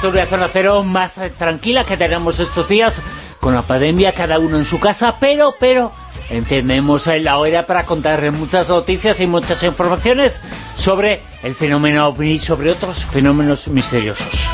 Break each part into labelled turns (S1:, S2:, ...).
S1: tertulia Zona Cero más tranquila que tenemos estos días con la pandemia, cada uno en su casa, pero, pero, entendemos la hora para contar muchas noticias y muchas informaciones sobre el fenómeno y sobre otros fenómenos misteriosos.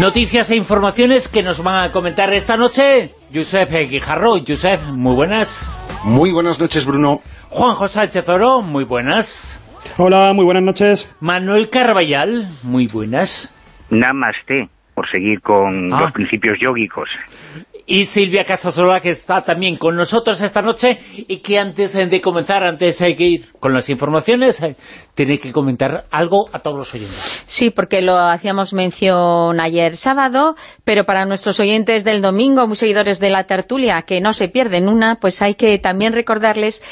S1: Noticias e informaciones que nos van a comentar esta noche Josep Guijarro. Josep, muy buenas.
S2: Muy buenas noches, Bruno.
S1: Juan José Oro, muy buenas.
S3: Hola, muy buenas noches.
S1: Manuel Carballal, muy buenas.
S4: Namaste, por seguir con
S1: Ah.
S4: los principios yógicos.
S1: Y Silvia Casasola, que está también con nosotros esta noche y que antes de comenzar, antes hay que ir con las informaciones, eh, tiene que comentar algo a todos los oyentes.
S5: Sí, porque lo hacíamos mención ayer sábado, pero para nuestros oyentes del domingo, muy seguidores de la tertulia, que no se pierden una, pues hay que también recordarles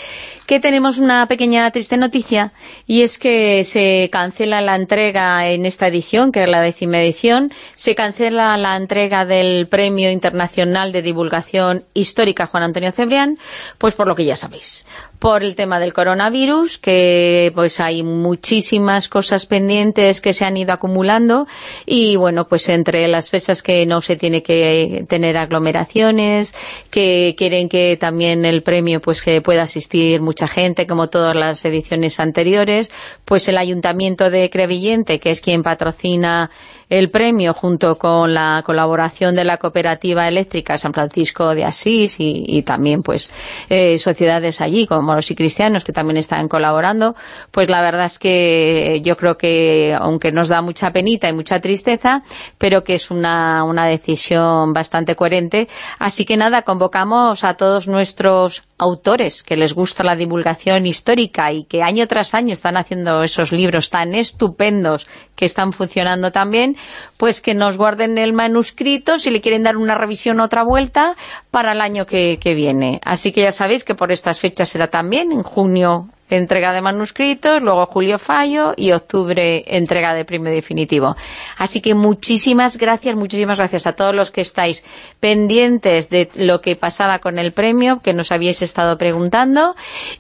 S5: que tenemos una pequeña triste noticia, y es que se cancela la entrega en esta edición, que es la décima edición, se cancela la entrega del Premio Internacional de Divulgación Histórica Juan Antonio Cebrián, pues por lo que ya sabéis por el tema del coronavirus, que pues hay muchísimas cosas pendientes que se han ido acumulando y bueno, pues entre las fechas que no se tiene que tener aglomeraciones, que quieren que también el premio pues que pueda asistir mucha gente como todas las ediciones anteriores, pues el Ayuntamiento de Crevillente, que es quien patrocina el premio junto con la colaboración de la cooperativa eléctrica San Francisco de Asís y, también pues eh, sociedades allí como moros y cristianos que también están colaborando, pues la verdad es que yo creo que aunque nos da mucha penita y mucha tristeza, pero que es una, una decisión bastante coherente. Así que nada, convocamos a todos nuestros autores que les gusta la divulgación histórica y que año tras año están haciendo esos libros tan estupendos que están funcionando también, pues que nos guarden el manuscrito si le quieren dar una revisión otra vuelta para el año que, que viene. Así que ya sabéis que por estas fechas será también, en junio entrega de manuscritos, luego julio fallo y octubre entrega de premio definitivo. Así que muchísimas gracias, muchísimas gracias a todos los que estáis pendientes de lo que pasaba con el premio, que nos habíais estado preguntando,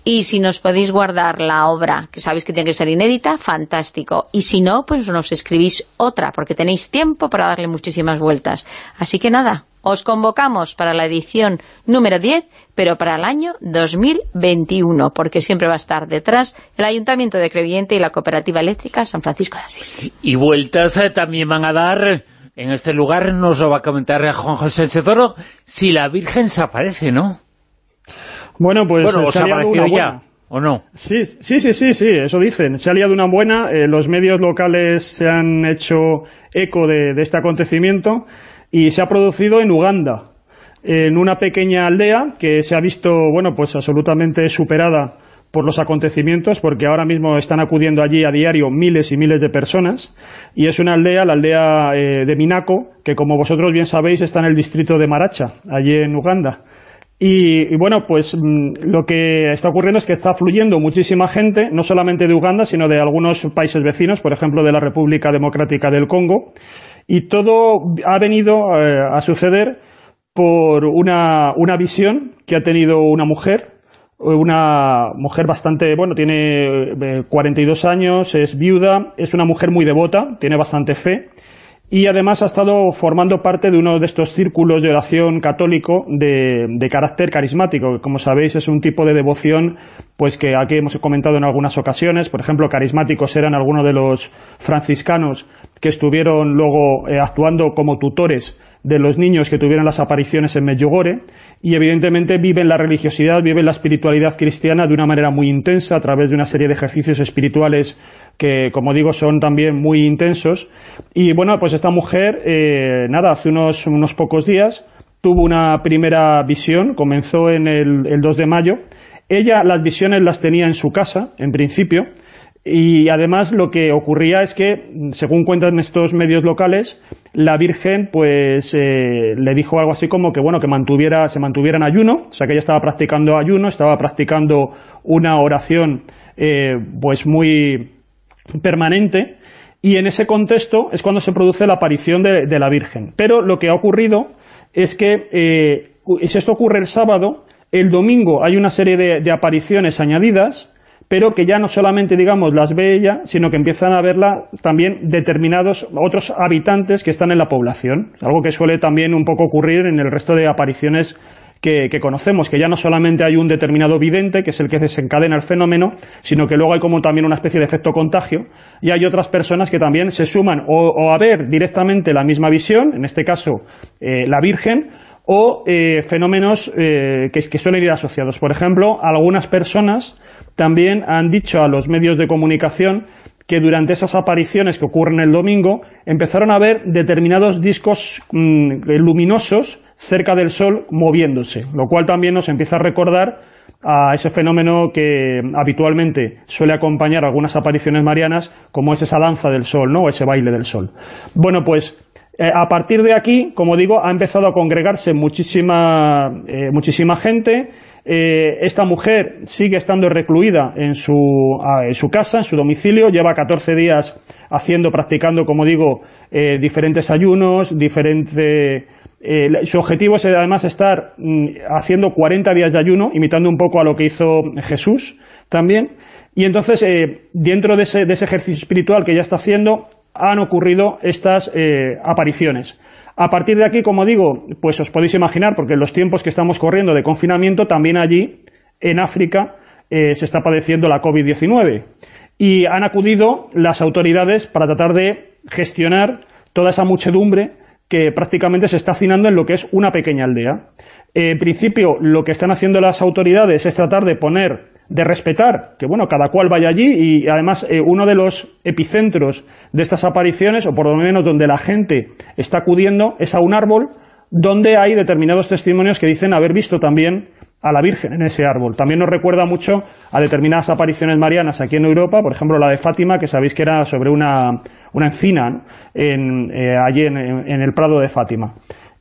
S5: y si nos podéis guardar la obra, que sabéis que tiene que ser inédita, fantástico. Y si no, pues nos escribís otra, porque tenéis tiempo para darle muchísimas vueltas. Así que nada, os convocamos para la edición número 10, pero para el año 2021, porque siempre va a estar detrás el Ayuntamiento de Crevillente y la Cooperativa Eléctrica San Francisco de Asís.
S1: Y vueltas eh, también van a dar, en este lugar nos lo va a comentar Juan José Chezoro, si la Virgen se aparece, ¿no?
S3: Bueno, pues
S1: bueno,
S3: eh,
S1: ¿os
S3: se
S1: ha aparecido ya?
S3: buena.
S1: ¿O no?
S3: Sí, sí, sí, sí, sí, eso dicen. Se ha liado una buena, eh, los medios locales se han hecho eco de, de este acontecimiento y se ha producido en Uganda, en una pequeña aldea que se ha visto, bueno, pues absolutamente superada por los acontecimientos, porque ahora mismo están acudiendo allí a diario miles y miles de personas, y es una aldea, la aldea eh, de Minako, que como vosotros bien sabéis está en el distrito de Maracha, allí en Uganda. Y, y bueno, pues mm, lo que está ocurriendo es que está fluyendo muchísima gente, no solamente de Uganda, sino de algunos países vecinos, por ejemplo de la República Democrática del Congo, y todo ha venido eh, a suceder por una, una visión que ha tenido una mujer, una mujer bastante, bueno, tiene eh, 42 años, es viuda, es una mujer muy devota, tiene bastante fe, y además ha estado formando parte de uno de estos círculos de oración católico de, carácter carismático, que como sabéis es un tipo de devoción pues que aquí hemos comentado en algunas ocasiones, por ejemplo, carismáticos eran algunos de los franciscanos que estuvieron luego eh, actuando como tutores de los niños que tuvieron las apariciones en Medjugorje y evidentemente viven la religiosidad, viven la espiritualidad cristiana de una manera muy intensa a través de una serie de ejercicios espirituales que, como digo, son también muy intensos. Y bueno, pues esta mujer, eh, nada, hace unos, unos pocos días tuvo una primera visión, comenzó en el, el 2 de mayo. Ella las visiones las tenía en su casa, en principio, y además lo que ocurría es que, según cuentan estos medios locales, la Virgen pues eh, le dijo algo así como que bueno que mantuviera se mantuviera en ayuno, o sea que ella estaba practicando ayuno, estaba practicando una oración eh, pues muy permanente y en ese contexto es cuando se produce la aparición de, la Virgen. Pero lo que ha ocurrido es que, eh, si esto ocurre el sábado, el domingo hay una serie de, apariciones añadidas, pero que ya no solamente, digamos, las ve ella, sino que empiezan a verla también determinados otros habitantes que están en la población. Algo que suele también un poco ocurrir en el resto de apariciones que, conocemos, que ya no solamente hay un determinado vidente, que es el que desencadena el fenómeno, sino que luego hay como también una especie de efecto contagio, y hay otras personas que también se suman o, a ver directamente la misma visión, en este caso eh, la Virgen, o eh, fenómenos eh, que, que suelen ir asociados. Por ejemplo, algunas personas también han dicho a los medios de comunicación que durante esas apariciones que ocurren el domingo empezaron a ver determinados discos mm, luminosos cerca del Sol moviéndose, lo cual también nos empieza a recordar a ese fenómeno que habitualmente suele acompañar algunas apariciones marianas, como es esa danza del Sol, ¿no? o ese baile del Sol. Bueno, pues eh, a partir de aquí, como digo, ha empezado a congregarse muchísima, eh, muchísima gente, eh, esta mujer sigue estando recluida en su, casa, en su domicilio, lleva 14 días haciendo, practicando, como digo, diferentes ayunos, diferentes eh, su objetivo es además estar mm, haciendo 40 días de ayuno, imitando un poco a lo que hizo Jesús también. Y entonces, eh, dentro de ese, ejercicio espiritual que ya está haciendo, han ocurrido estas eh, apariciones. A partir de aquí, como digo, pues os podéis imaginar, porque en los tiempos que estamos corriendo de confinamiento, también allí, en África, se está padeciendo la COVID-19. Y han acudido las autoridades para tratar de gestionar toda esa muchedumbre que prácticamente se está hacinando en lo que es una pequeña aldea. en principio, lo que están haciendo las autoridades es tratar de poner, de respetar, que bueno, cada cual vaya allí y además eh, uno de los epicentros de estas apariciones, o por lo menos donde la gente está acudiendo, es a un árbol donde hay determinados testimonios que dicen haber visto también a la Virgen en ese árbol. También nos recuerda mucho a determinadas apariciones marianas aquí en Europa, por ejemplo la de Fátima, que sabéis que era sobre una, una encina en, eh, allí en, el Prado de Fátima.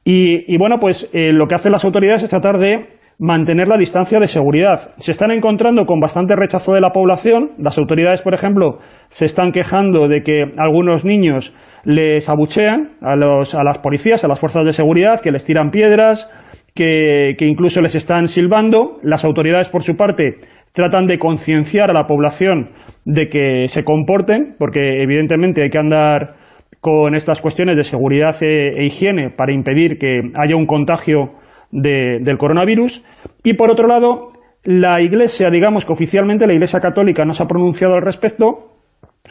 S3: Y, bueno, pues eh, lo que hacen las autoridades es tratar de mantener la distancia de seguridad. Se están encontrando con bastante rechazo de la población. Las autoridades, por ejemplo, se están quejando de que algunos niños les abuchean a, los, a las policías, a las fuerzas de seguridad, que les tiran piedras, que, incluso les están silbando. Las autoridades, por su parte, tratan de concienciar a la población de que se comporten, porque evidentemente hay que andar con estas cuestiones de seguridad e, e higiene para impedir que haya un contagio del coronavirus. Y por otro lado, la Iglesia, digamos que oficialmente la Iglesia Católica no se ha pronunciado al respecto,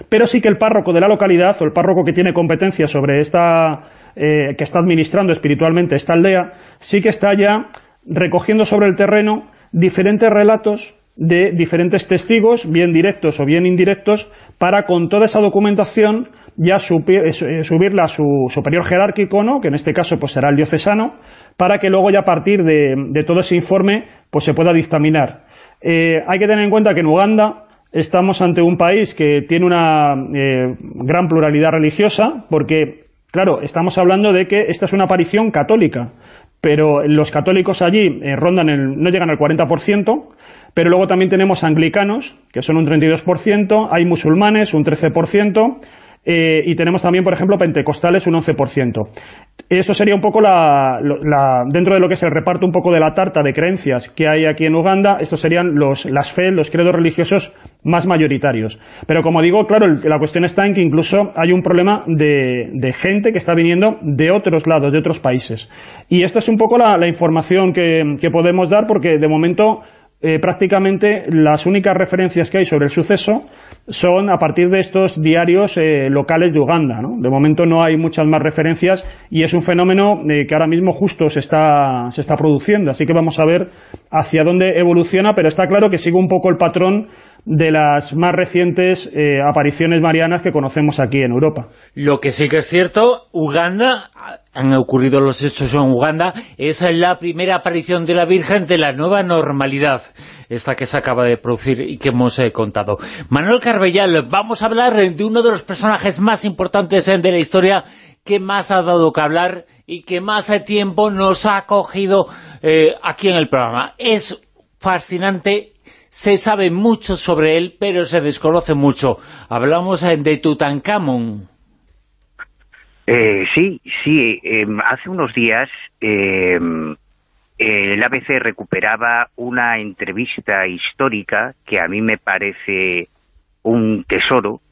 S3: pero sí que el párroco de la localidad o el párroco que tiene competencia sobre esta, eh, que está administrando espiritualmente esta aldea, sí que está ya recogiendo sobre el terreno diferentes relatos de diferentes testigos, bien directos o bien indirectos, para con toda esa documentación ya eh, eh, subirla a su superior jerárquico, ¿no? que en este caso pues será el diocesano, para que luego ya a partir de, todo ese informe pues se pueda dictaminar. hay que tener en cuenta que en Uganda estamos ante un país que tiene una eh, gran pluralidad religiosa, porque, claro, estamos hablando de que esta es una aparición católica, pero los católicos allí eh, rondan el, no llegan al 40%, pero luego también tenemos anglicanos, que son un 32%, hay musulmanes, un 13%, eh, y tenemos también, por ejemplo, pentecostales un 11%. Eso sería un poco la, dentro de lo que es el reparto un poco de la tarta de creencias que hay aquí en Uganda, estos serían los, las fe, los credos religiosos más mayoritarios. Pero como digo, claro, la cuestión está en que incluso hay un problema de, gente que está viniendo de otros lados, de otros países. Y esta es un poco la, información que, que podemos dar porque de momento eh, prácticamente las únicas referencias que hay sobre el suceso son a partir de estos diarios eh, locales de Uganda. De momento no hay muchas más referencias y es un fenómeno eh, que ahora mismo justo se está, se está produciendo. Así que vamos a ver hacia dónde evoluciona, pero está claro que sigue un poco el patrón de las más recientes eh, apariciones marianas que conocemos aquí en Europa.
S1: Lo que sí que es cierto, Uganda, han ocurrido los hechos en Uganda, es la primera aparición de la Virgen de la nueva normalidad, esta que se acaba de producir y que hemos eh, contado. Manuel Carbellal, vamos a hablar de uno de los personajes más importantes eh, de la historia que más ha dado que hablar y que más tiempo nos ha cogido aquí en el programa. Es fascinante se sabe mucho sobre él, pero se desconoce mucho. Hablamos eh, de Tutankamón.
S4: Eh, sí, sí. Em, hace unos días em, el ABC recuperaba una entrevista histórica que a mí me parece un tesoro,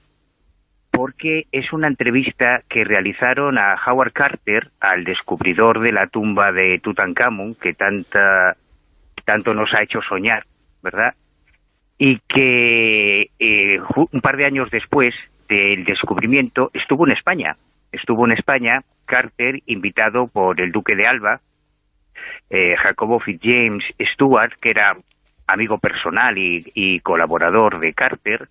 S4: porque es una entrevista que realizaron a Howard Carter, al descubridor de la tumba de Tutankamón, que tanta, tanto nos ha hecho soñar, ¿verdad? Y que eh, un par de años después del descubrimiento estuvo en España. Estuvo en España Carter, invitado por el duque de Alba, eh, Jacobo Fitzjames Stewart, que era amigo personal y, colaborador de Carter,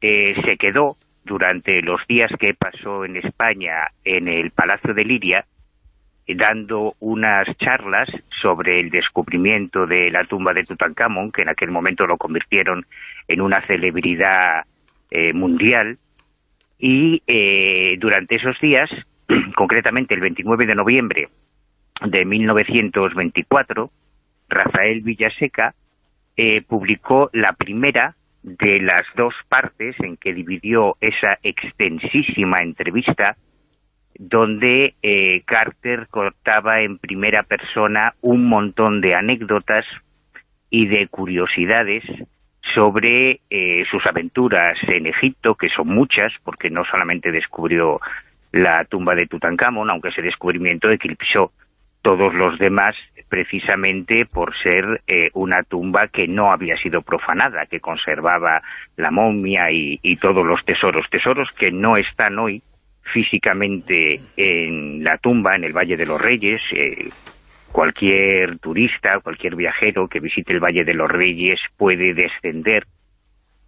S4: eh, se quedó durante los días que pasó en España en el Palacio de Liria, dando unas charlas sobre el descubrimiento de la tumba de Tutankamón, que en aquel momento lo convirtieron en una celebridad eh, mundial, y durante esos días, concretamente el 29 de noviembre de 1924, Rafael Villaseca eh, publicó la primera de las dos partes en que dividió esa extensísima entrevista donde eh, Carter contaba en primera persona un montón de anécdotas y de curiosidades sobre eh, sus aventuras en Egipto, que son muchas, porque no solamente descubrió la tumba de Tutankamón, aunque ese descubrimiento eclipsó todos los demás precisamente por ser eh, una tumba que no había sido profanada, que conservaba la momia y, todos los tesoros, tesoros que no están hoy físicamente en la tumba, en el Valle de los Reyes, eh, cualquier turista, cualquier viajero que visite el Valle de los Reyes puede descender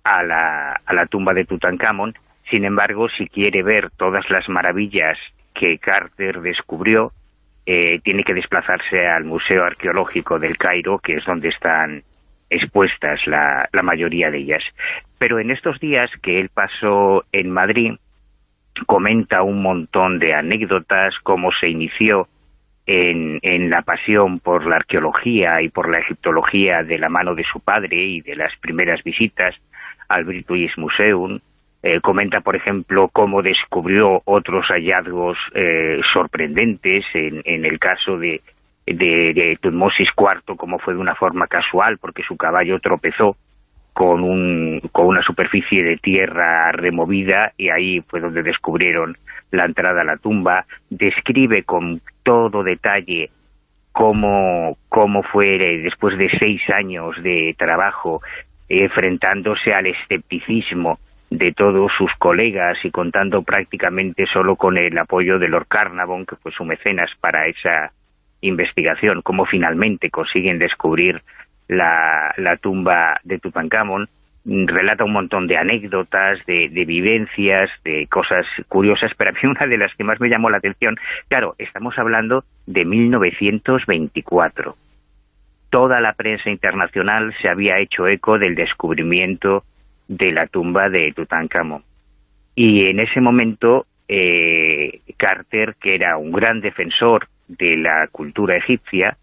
S4: a la, a la tumba de Tutankamón, sin embargo, si quiere ver todas las maravillas que Carter descubrió, eh, tiene que desplazarse al Museo Arqueológico del Cairo, que es donde están expuestas la, mayoría de ellas. Pero en estos días que él pasó en Madrid, comenta un montón de anécdotas, cómo se inició en, en, la pasión por la arqueología y por la egiptología de la mano de su padre y de las primeras visitas al British Museum, eh, comenta, por ejemplo, cómo descubrió otros hallazgos eh, sorprendentes en, en, el caso de, de, Tutmosis IV, como fue de una forma casual, porque su caballo tropezó con, un, con una superficie de tierra removida y ahí fue donde descubrieron la entrada a la tumba. Describe con todo detalle cómo, cómo fue después de seis años de trabajo enfrentándose al escepticismo de todos sus colegas y contando prácticamente solo con el apoyo de Lord Carnarvon, que fue su mecenas para esa investigación, cómo finalmente consiguen descubrir la, tumba de Tutankamón, relata un montón de anécdotas, de, de, vivencias, de cosas curiosas, pero a mí una de las que más me llamó la atención, claro, estamos hablando de 1924. Toda la prensa internacional se había hecho eco del descubrimiento de la tumba de Tutankamón. Y en ese momento eh, Carter, que era un gran defensor de la cultura egipcia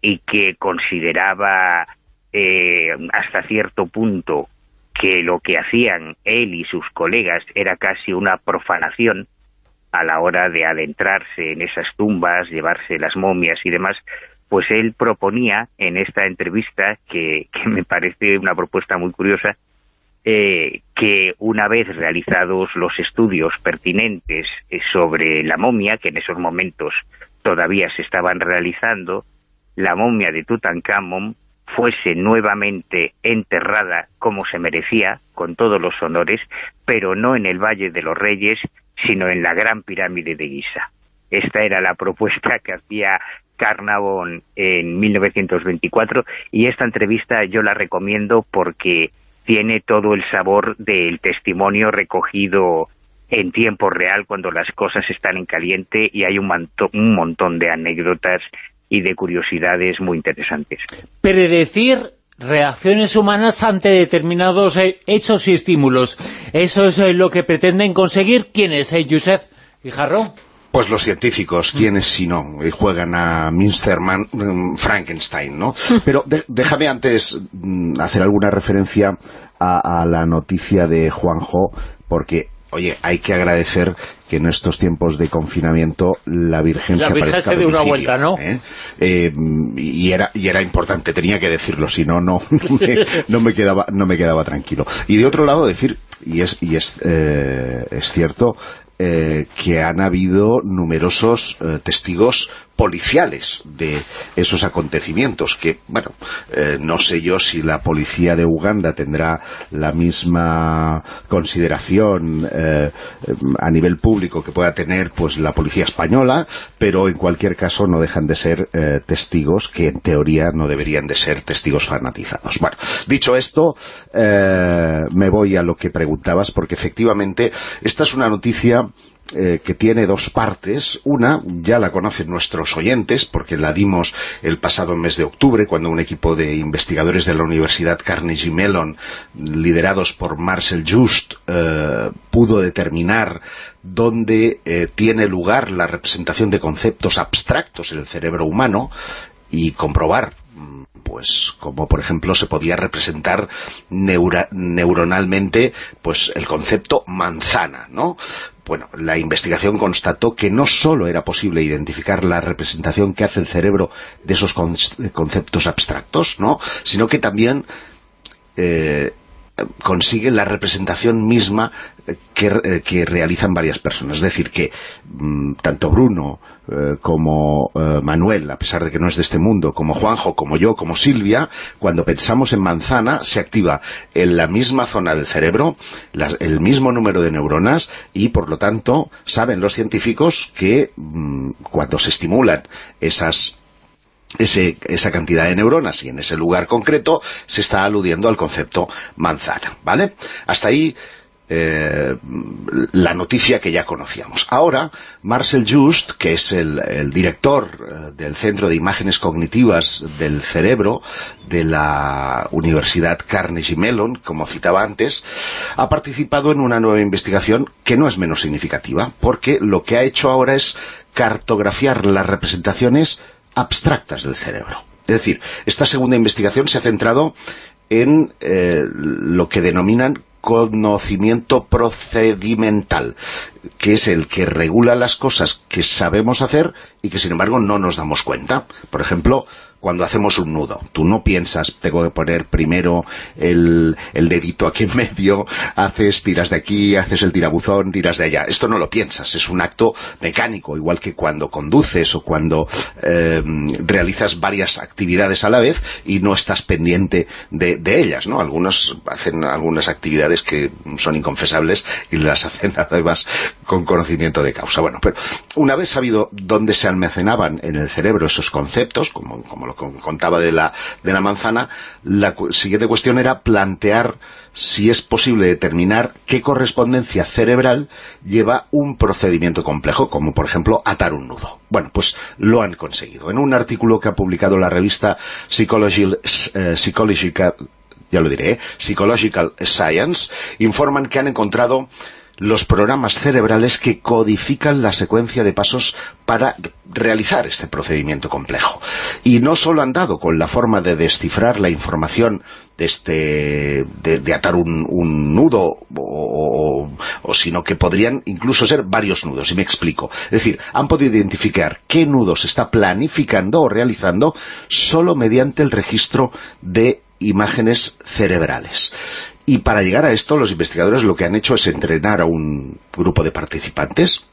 S4: y que consideraba eh, hasta cierto punto que lo que hacían él y sus colegas era casi una profanación a la hora de adentrarse en esas tumbas, llevarse las momias y demás, pues él proponía en esta entrevista, que me parece una propuesta muy curiosa, eh, que una vez realizados los estudios pertinentes sobre la momia, que en esos momentos todavía se estaban realizando, la momia de Tutankamón fuese nuevamente enterrada como se merecía, con todos los honores, pero no en el Valle de los Reyes, sino en la Gran Pirámide de Giza. Esta era la propuesta que hacía Carnavon en 1924 y esta entrevista yo la recomiendo porque tiene todo el sabor del testimonio recogido en tiempo real cuando las cosas están en caliente y hay un, un montón de anécdotas y de curiosidades muy interesantes.
S1: Predecir reacciones humanas ante determinados eh, hechos y estímulos. Eso es eh, lo que pretenden conseguir. ¿Quién es, eh, Josep Guijarro?
S2: Pues los científicos, quienes si no, juegan a Minsterman mm, Frankenstein, ¿no? Pero déjame antes mm, hacer alguna referencia a, a la noticia de Juanjo, porque oye, hay que agradecer que en estos tiempos de confinamiento la Virgen
S1: la
S2: se
S1: Virgen
S2: se
S1: de una vuelta, ¿no?
S2: ¿eh? Eh, y, era, y era importante, tenía que decirlo, si no, no, me, no, me quedaba, no me quedaba tranquilo. Y de otro lado decir, y es, y es, eh, es cierto, eh, que han habido numerosos testigos policiales de esos acontecimientos, que, bueno, eh, no sé yo si la policía de Uganda tendrá la misma consideración a nivel público que pueda tener pues la policía española, pero en cualquier caso no dejan de ser testigos que en teoría no deberían de ser testigos fanatizados. Bueno, dicho esto, me voy a lo que preguntabas, porque efectivamente esta es una noticia eh, que tiene dos partes. Una, ya la conocen nuestros oyentes, porque la dimos el pasado mes de octubre, cuando un equipo de investigadores de la Universidad Carnegie Mellon, liderados por Marcel Just, eh, pudo determinar dónde eh, tiene lugar la representación de conceptos abstractos en el cerebro humano y comprobar mm, pues como por ejemplo se podía representar neuronalmente pues el concepto manzana, ¿no? Bueno, la investigación constató que no solo era posible identificar la representación que hace el cerebro de esos conceptos abstractos, ¿no? sino que también eh, consigue la representación misma eh, que, realizan varias personas. Es decir, que mm, tanto Bruno eh, como eh, Manuel, a pesar de que no es de este mundo, como Juanjo, como yo, como Silvia, cuando pensamos en manzana, se activa en la misma zona del cerebro, el mismo número de neuronas, y por lo tanto, saben los científicos que mm, cuando se estimulan esas esa cantidad de neuronas y en ese lugar concreto se está aludiendo al concepto manzana, ¿vale? Hasta ahí eh, la noticia que ya conocíamos. Ahora, Marcel Just, que es el, director eh, del Centro de Imágenes Cognitivas del Cerebro de la Universidad Carnegie Mellon, como citaba antes, ha participado en una nueva investigación que no es menos significativa, porque lo que ha hecho ahora es cartografiar las representaciones abstractas del cerebro. Es decir, esta segunda investigación se ha centrado en eh, lo que denominan conocimiento procedimental, que es el que regula las cosas que sabemos hacer y que sin embargo no nos damos cuenta. Por ejemplo, cuando hacemos un nudo. Tú no piensas, tengo que poner primero el, dedito aquí en medio, haces, tiras de aquí, haces el tirabuzón, tiras de allá. Esto no lo piensas, es un acto mecánico, igual que cuando conduces o cuando eh, realizas varias actividades a la vez y no estás pendiente de, ellas, ¿no? Algunos hacen algunas actividades que son inconfesables y las hacen además con conocimiento de causa. Bueno, pero una vez sabido dónde se almacenaban en el cerebro esos conceptos, como, como contaba de la, de la manzana, la siguiente cuestión era plantear si es posible determinar qué correspondencia cerebral lleva un procedimiento complejo, como por ejemplo atar un nudo. Bueno, pues lo han conseguido. En un artículo que ha publicado la revista eh, Psychological ya lo diré, ¿eh? Psychological Science, informan que han encontrado los programas cerebrales que codifican la secuencia de pasos para realizar este procedimiento complejo. Y no solo han dado con la forma de descifrar la información de, este, de, atar un, nudo, o, sino que podrían incluso ser varios nudos, y me explico. Es decir, han podido identificar qué nudo se está planificando o realizando solo mediante el registro de imágenes cerebrales. Y para llegar a esto, los investigadores lo que han hecho es entrenar a un grupo de participantes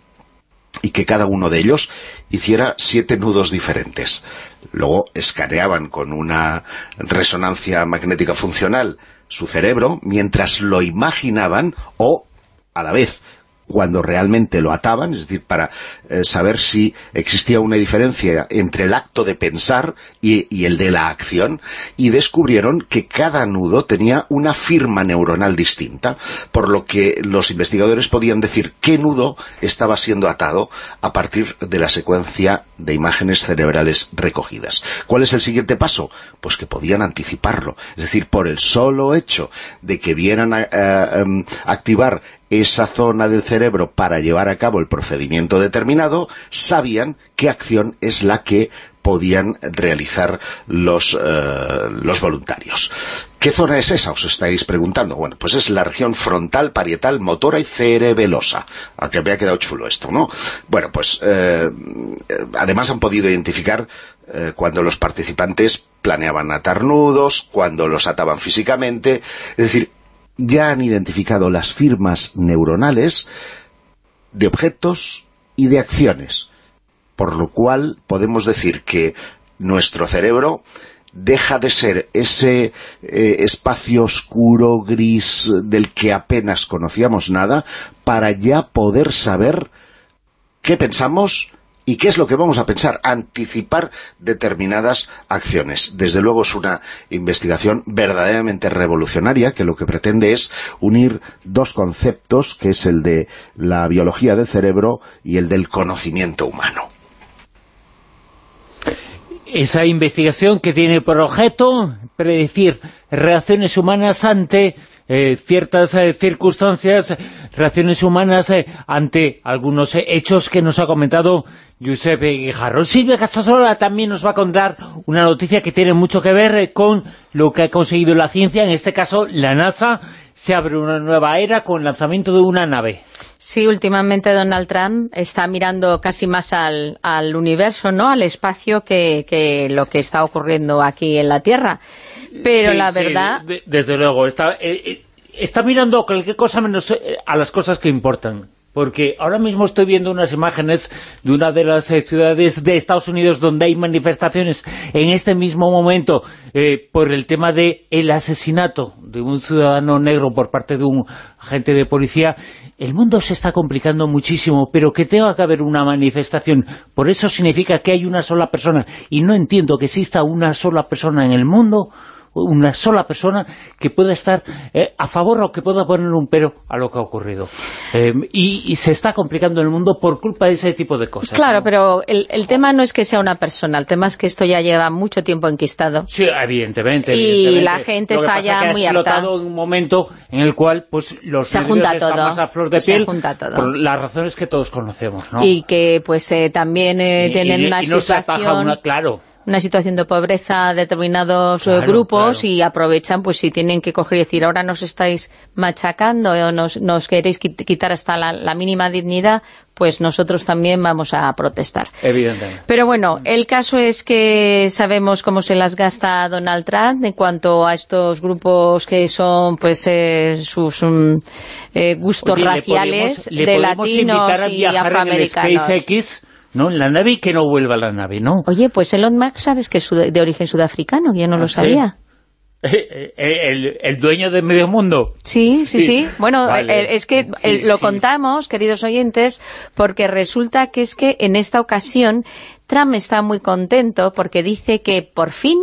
S2: y que cada uno de ellos hiciera siete nudos diferentes. Luego escaneaban con una resonancia magnética funcional su cerebro mientras lo imaginaban o, a la vez, cuando realmente lo ataban, es decir, para eh, saber si existía una diferencia entre el acto de pensar y, el de la acción, y descubrieron que cada nudo tenía una firma neuronal distinta, por lo que los investigadores podían decir qué nudo estaba siendo atado a partir de la secuencia de imágenes cerebrales recogidas. ¿Cuál es el siguiente paso? Pues que podían anticiparlo, es decir, por el solo hecho de que vieran a, eh, em, activar esa zona del cerebro para llevar a cabo el procedimiento determinado, sabían qué acción es la que podían realizar los, eh, los voluntarios. ¿Qué zona es esa? Os estáis preguntando. Bueno, pues es la región frontal, parietal, motora y cerebelosa. A que me ha quedado chulo esto, ¿no? Bueno, pues eh, además han podido identificar eh, cuando los participantes planeaban atar nudos, cuando los ataban físicamente. Es decir, ya han identificado las firmas neuronales de objetos y de acciones. Por lo cual podemos decir que nuestro cerebro deja de ser ese eh, espacio oscuro, gris, del que apenas conocíamos nada, para ya poder saber qué pensamos y qué es lo que vamos a pensar, anticipar determinadas acciones. Desde luego es una investigación verdaderamente revolucionaria que lo que pretende es unir dos conceptos, que es el de la biología del cerebro y el del conocimiento humano
S1: esa investigación que tiene por objeto predecir reacciones humanas ante eh, ciertas eh, circunstancias, reacciones humanas eh, ante algunos hechos que nos ha comentado Giuseppe Guijarro. Silvia Castasola también nos va a contar una noticia que tiene mucho que ver con lo que ha conseguido la ciencia, en este caso la NASA, se abre una nueva era con el lanzamiento de una nave.
S5: Sí, últimamente Donald Trump está mirando casi más al, universo, ¿no? Al espacio que, lo que está ocurriendo aquí en la Tierra. Pero la verdad...
S1: desde luego, está, eh, eh, está mirando cualquier cosa menos eh, a las cosas que importan porque ahora mismo estoy viendo unas imágenes de una de las eh, ciudades de Estados Unidos donde hay manifestaciones en este mismo momento eh, por el tema de el asesinato de un ciudadano negro por parte de un agente de policía. El mundo se está complicando muchísimo, pero que tenga que haber una manifestación, por eso significa que hay una sola persona, y no entiendo que exista una sola persona en el mundo una sola persona que pueda estar eh, a favor o que pueda poner un pero a lo que ha ocurrido. Eh, y, se está complicando el mundo por culpa de ese tipo de cosas.
S5: Claro, pero el, el, tema no es que sea una persona, el tema es que esto ya lleva mucho tiempo enquistado.
S1: Sí, evidentemente.
S5: Y la gente está ya muy
S1: harta. ha explotado en un momento en el cual pues los
S5: se junta todo.
S1: más a flor de piel por las razones que todos conocemos.
S5: Y que pues eh, también tienen una
S1: y
S5: no situación...
S1: Se una, claro,
S5: una situación de pobreza determinados eh, grupos y aprovechan, pues si tienen que coger y decir, ahora nos estáis machacando o nos, nos queréis quitar hasta la, mínima dignidad, pues nosotros también vamos a protestar.
S1: Evidentemente.
S5: Pero bueno, el caso es que sabemos cómo se las gasta Donald Trump en cuanto a estos grupos que son pues eh, sus mm, eh, gustos raciales de latinos y afroamericanos.
S1: ¿No? En la nave y que no vuelva la nave, ¿no?
S5: Oye, pues Elon Musk sabes que es de origen sudafricano, yo no lo ah, sabía.
S1: El, el, dueño de medio mundo.
S5: Sí, sí, sí. Bueno, es que lo contamos, queridos oyentes, porque resulta que es que en esta ocasión Trump está muy contento porque dice que por fin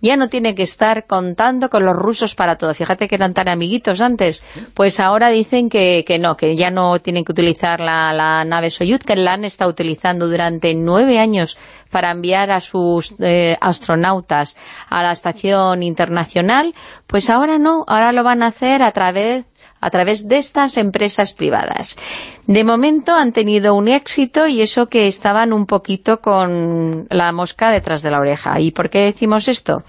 S5: ya no tiene que estar contando con los rusos para todo. Fíjate que eran tan amiguitos antes. Pues ahora dicen que, que no, que ya no tienen que utilizar la, nave Soyuz, que la han estado utilizando durante nueve años para enviar a sus eh, astronautas a la estación internacional. Pues ahora no, ahora lo van a hacer a través a través de estas empresas privadas. De momento han tenido un éxito y eso que estaban un poquito con la mosca detrás de la oreja. ¿Y por qué decimos esto?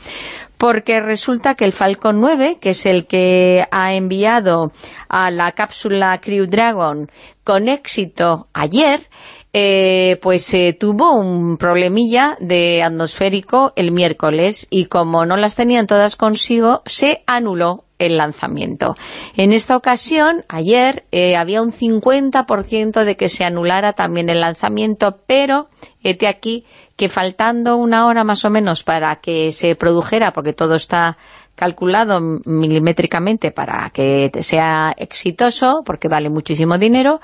S5: Porque resulta que el Falcon 9, que es el que ha enviado a la cápsula Crew Dragon con éxito ayer, eh, pues eh, tuvo un problemilla de atmosférico el miércoles y como no las tenían todas consigo, se anuló el lanzamiento. En esta ocasión, ayer, eh, había un 50% de que se anulara también el lanzamiento, pero este aquí que faltando una hora más o menos para que se produjera, porque todo está calculado milimétricamente para que sea exitoso, porque vale muchísimo dinero,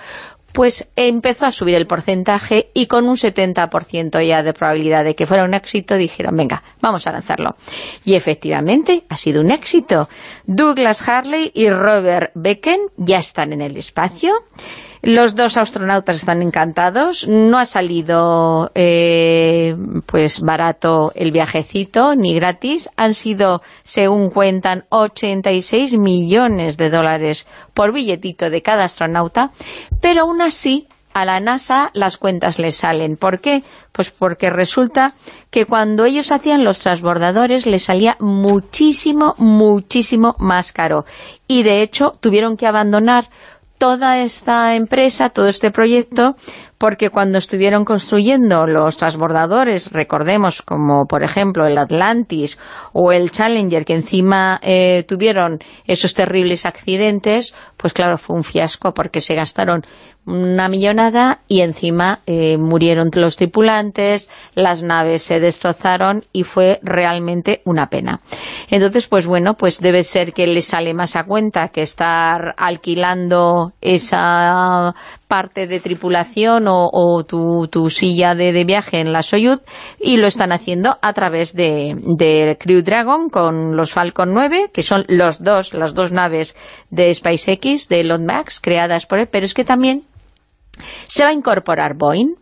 S5: pues empezó a subir el porcentaje y con un 70% ya de probabilidad de que fuera un éxito dijeron, venga, vamos a lanzarlo. Y efectivamente ha sido un éxito. Douglas Harley y Robert Becken ya están en el espacio. Los dos astronautas están encantados, no ha salido eh, pues barato el viajecito, ni gratis, han sido, según cuentan, 86 millones de dólares por billetito de cada astronauta, pero aún así a la NASA las cuentas les salen. ¿Por qué? Pues porque resulta que cuando ellos hacían los transbordadores les salía muchísimo, muchísimo más caro. Y de hecho tuvieron que abandonar toda esta empresa, todo este proyecto, porque cuando estuvieron construyendo los transbordadores, recordemos como por ejemplo el Atlantis o el Challenger, que encima eh, tuvieron esos terribles accidentes, pues claro, fue un fiasco porque se gastaron una millonada y encima eh, murieron los tripulantes, las naves se destrozaron y fue realmente una pena. Entonces, pues bueno, pues debe ser que le sale más a cuenta que estar alquilando esa parte de tripulación o, tu, silla de, viaje en la Soyuz y lo están haciendo a través de, de, Crew Dragon con los Falcon 9, que son los dos, las dos naves de SpaceX, de Elon Musk, creadas por él, pero es que también se va a incorporar Boeing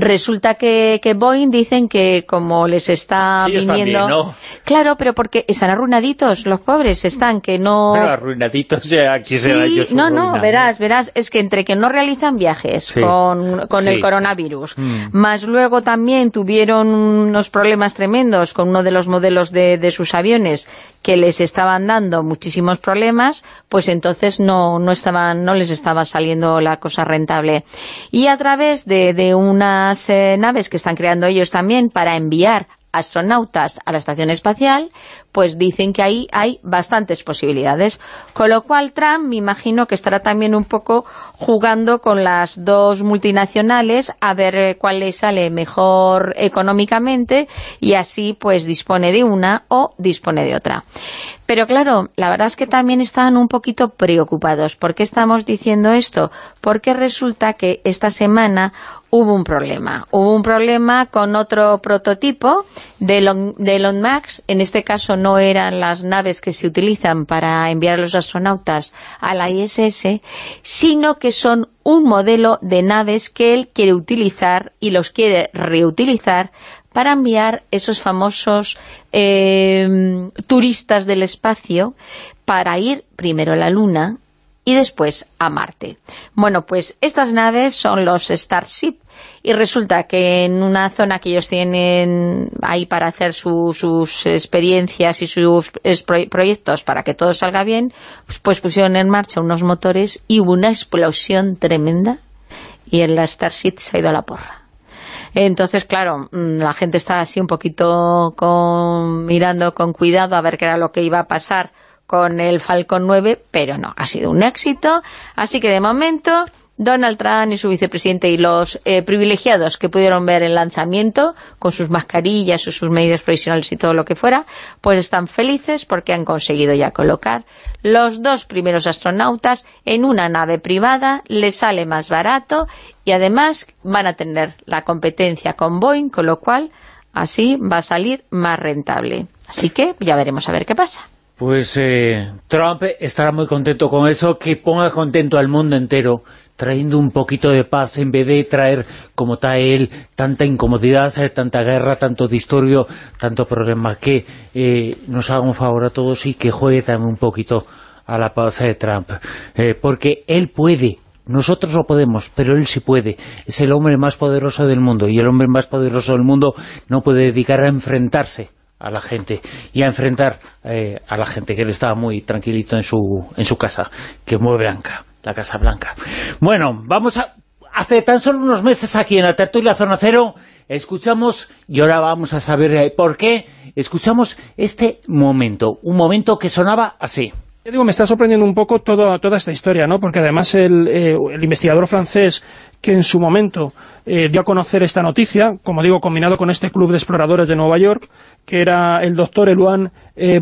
S5: Resulta que, que Boeing dicen que como les está viniendo... Claro, pero porque están arruinaditos, los pobres están, que no...
S1: Pero arruinaditos ya aquí
S5: sí, No, no, verás, verás, es que entre que no realizan viajes con, con el coronavirus, mm. más luego también tuvieron unos problemas tremendos con uno de los modelos de, de sus aviones que les estaban dando muchísimos problemas, pues entonces no, no, estaban, no les estaba saliendo la cosa rentable. Y a través de, de eh, naves que están creando ellos también para enviar astronautas a la estación espacial, pues dicen que ahí hay bastantes posibilidades. Con lo cual Trump, me imagino que estará también un poco jugando con las dos multinacionales a ver eh, cuál le sale mejor económicamente y así pues dispone de una o dispone de otra. Pero claro, la verdad es que también están un poquito preocupados. ¿Por qué estamos diciendo esto? Porque resulta que esta semana hubo un problema. Hubo un problema con otro prototipo de Elon, de Musk. En este caso no eran las naves que se utilizan para enviar a los astronautas a la ISS, sino que son un modelo de naves que él quiere utilizar y los quiere reutilizar para enviar esos famosos eh, turistas del espacio para ir primero a la Luna y después a Marte. Bueno, pues estas naves son los Starship y resulta que en una zona que ellos tienen ahí para hacer sus experiencias y sus proyectos para que todo salga bien, pues, pues, pusieron en marcha unos motores y hubo una explosión tremenda y en la Starship se ha ido a la porra. Entonces, claro, mm, la gente está así un poquito mirando con cuidado a ver qué era lo que iba a pasar con el Falcon 9, pero no, ha sido un éxito. Así que de momento Donald Trump y su vicepresidente y los eh, privilegiados que pudieron ver el lanzamiento con sus mascarillas o sus medidas provisionales y todo lo que fuera, pues están felices porque han conseguido ya colocar los dos primeros astronautas en una nave privada, les sale más barato y además van a tener la competencia con Boeing, con lo cual así va a salir más rentable. Así que ya veremos a ver qué pasa.
S1: Pues eh, Trump estará muy contento con eso, que ponga contento al mundo entero trayendo un poquito de paz en vez de traer, como trae él, tanta incomodidad, eh, tanta guerra, tanto disturbio, tanto problema, que eh, nos haga un favor a todos y que juegue también un poquito a la paz de Trump. Eh, porque él puede, nosotros no podemos, pero él sí puede. Es el hombre más poderoso del mundo, y el hombre más poderoso del mundo no puede dedicar a enfrentarse a la gente y a enfrentar a la gente que él estaba muy tranquilito en su, en su casa, que muy blanca la Casa Blanca. Bueno, vamos a... Hace tan solo unos meses aquí en la tertulia Zona Cero escuchamos, y ahora vamos a saber eh, por qué, escuchamos este momento, un momento que sonaba así.
S6: Yo digo, me está sorprendiendo un poco toda esta historia, ¿no? Porque además el, eh, investigador francés que en su momento eh, dio a conocer esta noticia, como digo, combinado con este club de exploradores de Nueva York, que era el doctor Eluan eh,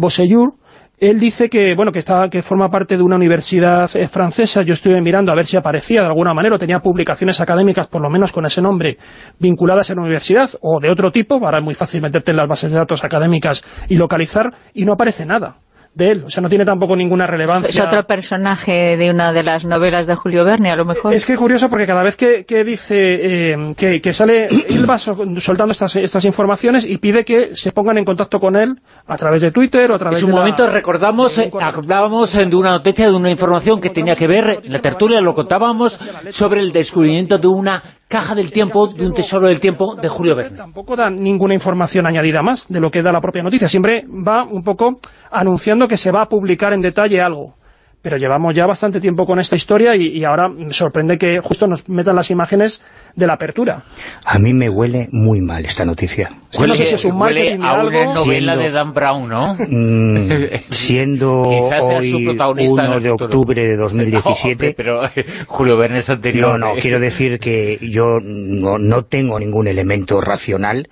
S6: él dice que bueno que está que forma parte de una universidad eh, francesa, yo estuve mirando a ver si aparecía de alguna manera o tenía publicaciones académicas, por lo menos con ese nombre, vinculadas a la universidad, o de otro tipo, ahora es muy fácil meterte en las bases de datos académicas y localizar, y no aparece nada
S7: de él. O sea, no tiene tampoco ninguna relevancia.
S5: Es otro personaje de una de las novelas de Julio Verne, a lo mejor.
S7: Es que es curioso porque cada vez que, dice eh, que, sale, él va soltando estas, estas informaciones y pide que se pongan en contacto con él a través de Twitter o a través
S1: de
S7: un
S1: momento recordamos, hablábamos de una noticia, de una información que tenía que ver, la tertulia lo contábamos, sobre el descubrimiento de una caja del tiempo, de un tesoro del tiempo de Julio Verne.
S7: Tampoco da ninguna información añadida más de lo que da la propia noticia, siempre va un poco anunciando que se va a publicar en detalle algo pero llevamos ya bastante tiempo con esta historia y, ahora me sorprende que justo nos metan las imágenes de la apertura.
S8: A mí me huele muy mal esta noticia.
S1: no sé si es un marketing a una novela de Dan Brown, ¿no?
S8: Mm, siendo hoy 1 de octubre de 2017...
S1: pero Julio Verne es anterior.
S8: No, no, quiero decir que yo no, no tengo ningún elemento racional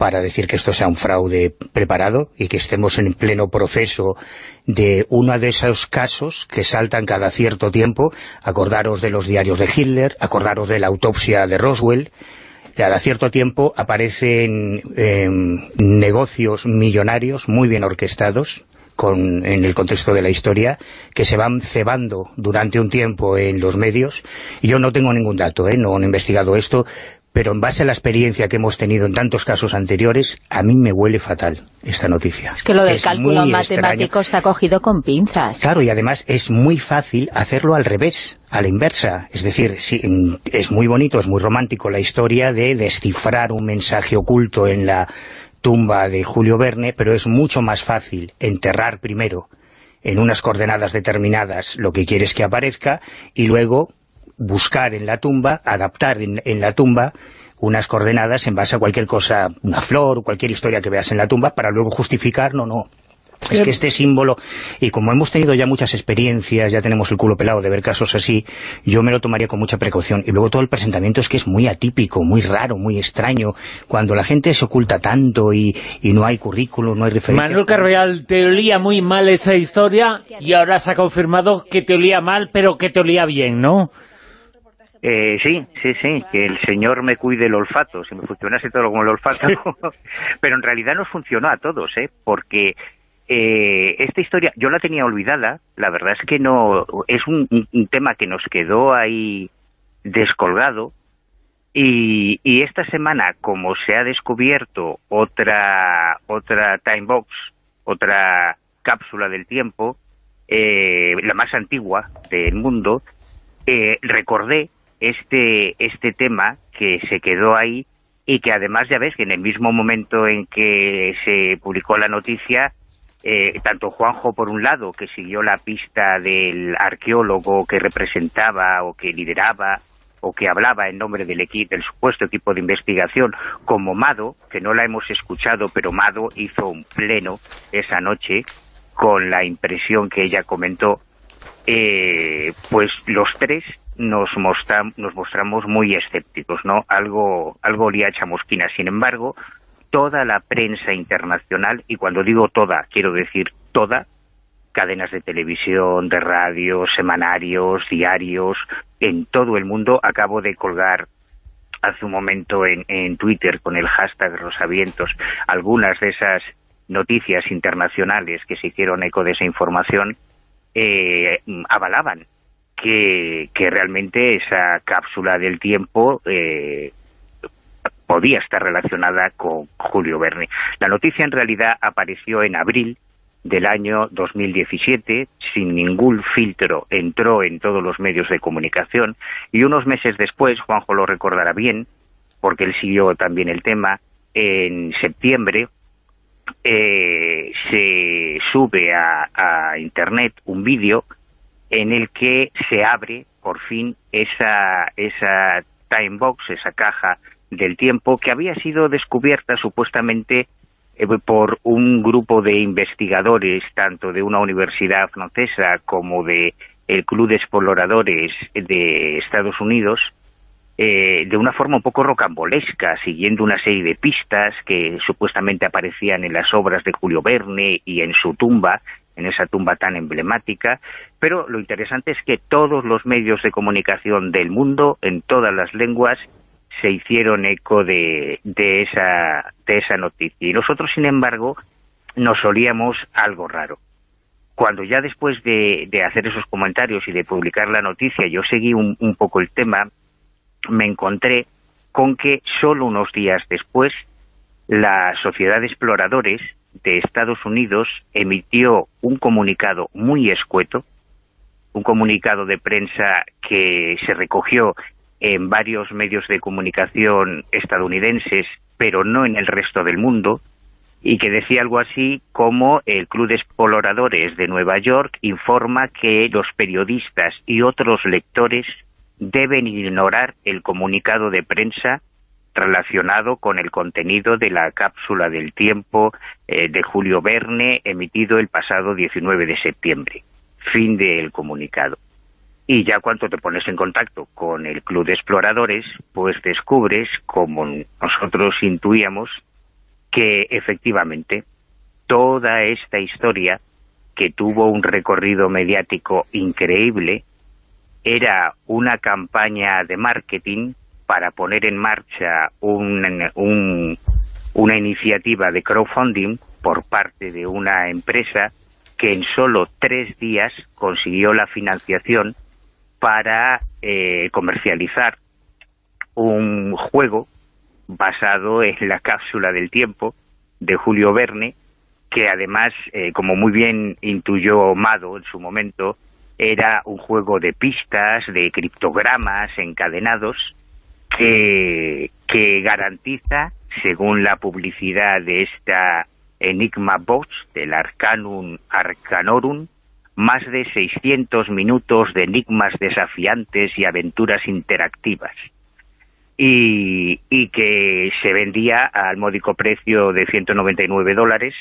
S8: para decir que esto sea un fraude preparado y que estemos en pleno proceso de uno de esos casos que saltan cada cierto tiempo. Acordaros de los diarios de Hitler, acordaros de la autopsia de Roswell, cada cierto tiempo aparecen em, negocios millonarios muy bien orquestados con, en el contexto de la historia, que se van cebando durante un tiempo en los medios. Yo no tengo ningún dato, ¿eh? no he investigado esto, pero en base a la experiencia que hemos tenido en tantos casos anteriores, a mí me huele fatal esta noticia.
S5: Es que lo del cálculo matemático está cogido con pinzas.
S8: Claro, y además es muy fácil hacerlo al revés, a la inversa. Es decir, es muy bonito, es muy romántico la historia de descifrar un mensaje oculto en la tumba de Julio Verne, pero es mucho más fácil enterrar primero en unas coordenadas determinadas lo que quieres que aparezca y luego buscar en la tumba, adaptar en, en la tumba unas coordenadas en base a cualquier cosa, una flor, cualquier historia que veas en la tumba, para luego justificar, no, no, es que este símbolo, y como hemos tenido ya muchas experiencias, ya tenemos el culo pelado de ver casos así, yo me lo tomaría con mucha precaución. Y luego todo el presentamiento es que es muy atípico, muy raro, muy extraño. Cuando la gente se oculta tanto y, no hay currículum, no hay referencia...
S1: Manuel Carreal, te olía muy mal esa historia y ahora se ha confirmado que te olía mal, pero que te olía bien, ¿no?
S4: Eh, sí, sí, sí, que el Señor me cuide el olfato, si me funcionase todo como el olfato, pero en realidad nos funcionó a todos, ¿eh? porque eh, esta historia yo la tenía olvidada, la verdad es que no, es un, tema que nos quedó ahí descolgado y, esta semana como se ha descubierto otra otra time box, otra cápsula del tiempo, eh, la más antigua del mundo, eh, recordé este este tema que se quedó ahí y que además ya ves que en el mismo momento en que se publicó la noticia eh, tanto Juanjo por un lado, que siguió la pista del arqueólogo que representaba o que lideraba o que hablaba en nombre del, equipo, del supuesto equipo de investigación, como Mado, que no la hemos escuchado, pero Mado hizo un pleno esa noche con la impresión que ella comentó, eh, pues los tres nos, nos mostramos muy escépticos, ¿no? Algo, algo olía chamusquina. Sin embargo, toda la prensa internacional, y cuando digo toda, quiero decir toda, cadenas de televisión, de radio, semanarios, diarios, en todo el mundo. Acabo de colgar hace un momento en, en Twitter con el hashtag Rosavientos algunas de esas noticias internacionales que se hicieron eco de esa información eh, avalaban que, realmente esa cápsula del tiempo eh, podía estar relacionada con Julio Verne. La noticia en realidad apareció en abril del año 2017, sin ningún filtro, entró en todos los medios de comunicación y unos meses después, Juanjo lo recordará bien, porque él siguió también el tema, en septiembre eh, se sube a Internet un vídeo en el que se abre por fin esa, esa time box, esa caja del tiempo que había sido descubierta supuestamente eh, por un grupo de investigadores, tanto de una universidad francesa como de el Club de Exploradores de Estados Unidos, eh, de una forma un poco rocambolesca, siguiendo una serie de pistas que supuestamente aparecían en las obras de Julio Verne y en su tumba, en esa tumba tan emblemática, pero lo interesante es que todos los medios de comunicación del mundo, en todas las lenguas, se hicieron eco de, de, esa, de esa noticia. Y nosotros, sin embargo, nos olíamos algo raro. cuando ya después de, hacer esos comentarios y de publicar la noticia, yo seguí un, un poco el tema, me encontré con que solo unos días después la Sociedad de Exploradores de Estados Unidos emitió un comunicado muy escueto, un comunicado de prensa que se recogió en varios medios de comunicación estadounidenses, pero no en el resto del mundo, y que decía algo así como el Club de Exploradores de Nueva York informa que los periodistas y otros lectores deben ignorar el comunicado de prensa relacionado con el contenido de la cápsula del tiempo eh, de Julio Verne emitido el pasado 19 de septiembre. Fin del comunicado. Y ya cuando te pones en contacto con el Club de Exploradores, pues descubres, como nosotros intuíamos, que efectivamente toda esta historia, que tuvo un recorrido mediático increíble, era una campaña de marketing para poner en marcha una iniciativa de crowdfunding por parte de una empresa que en solo tres días consiguió la financiación para eh, comercializar un juego basado en la cápsula del tiempo de Julio Verne, que además, eh, como muy bien intuyó Mado en su momento, era un juego de pistas, de criptogramas encadenados, que, garantiza, según la publicidad de esta Enigma Box, del Arcanum Arcanorum, más de 600 minutos de enigmas desafiantes y aventuras interactivas. Y, y, que se vendía al módico precio de 199 dólares,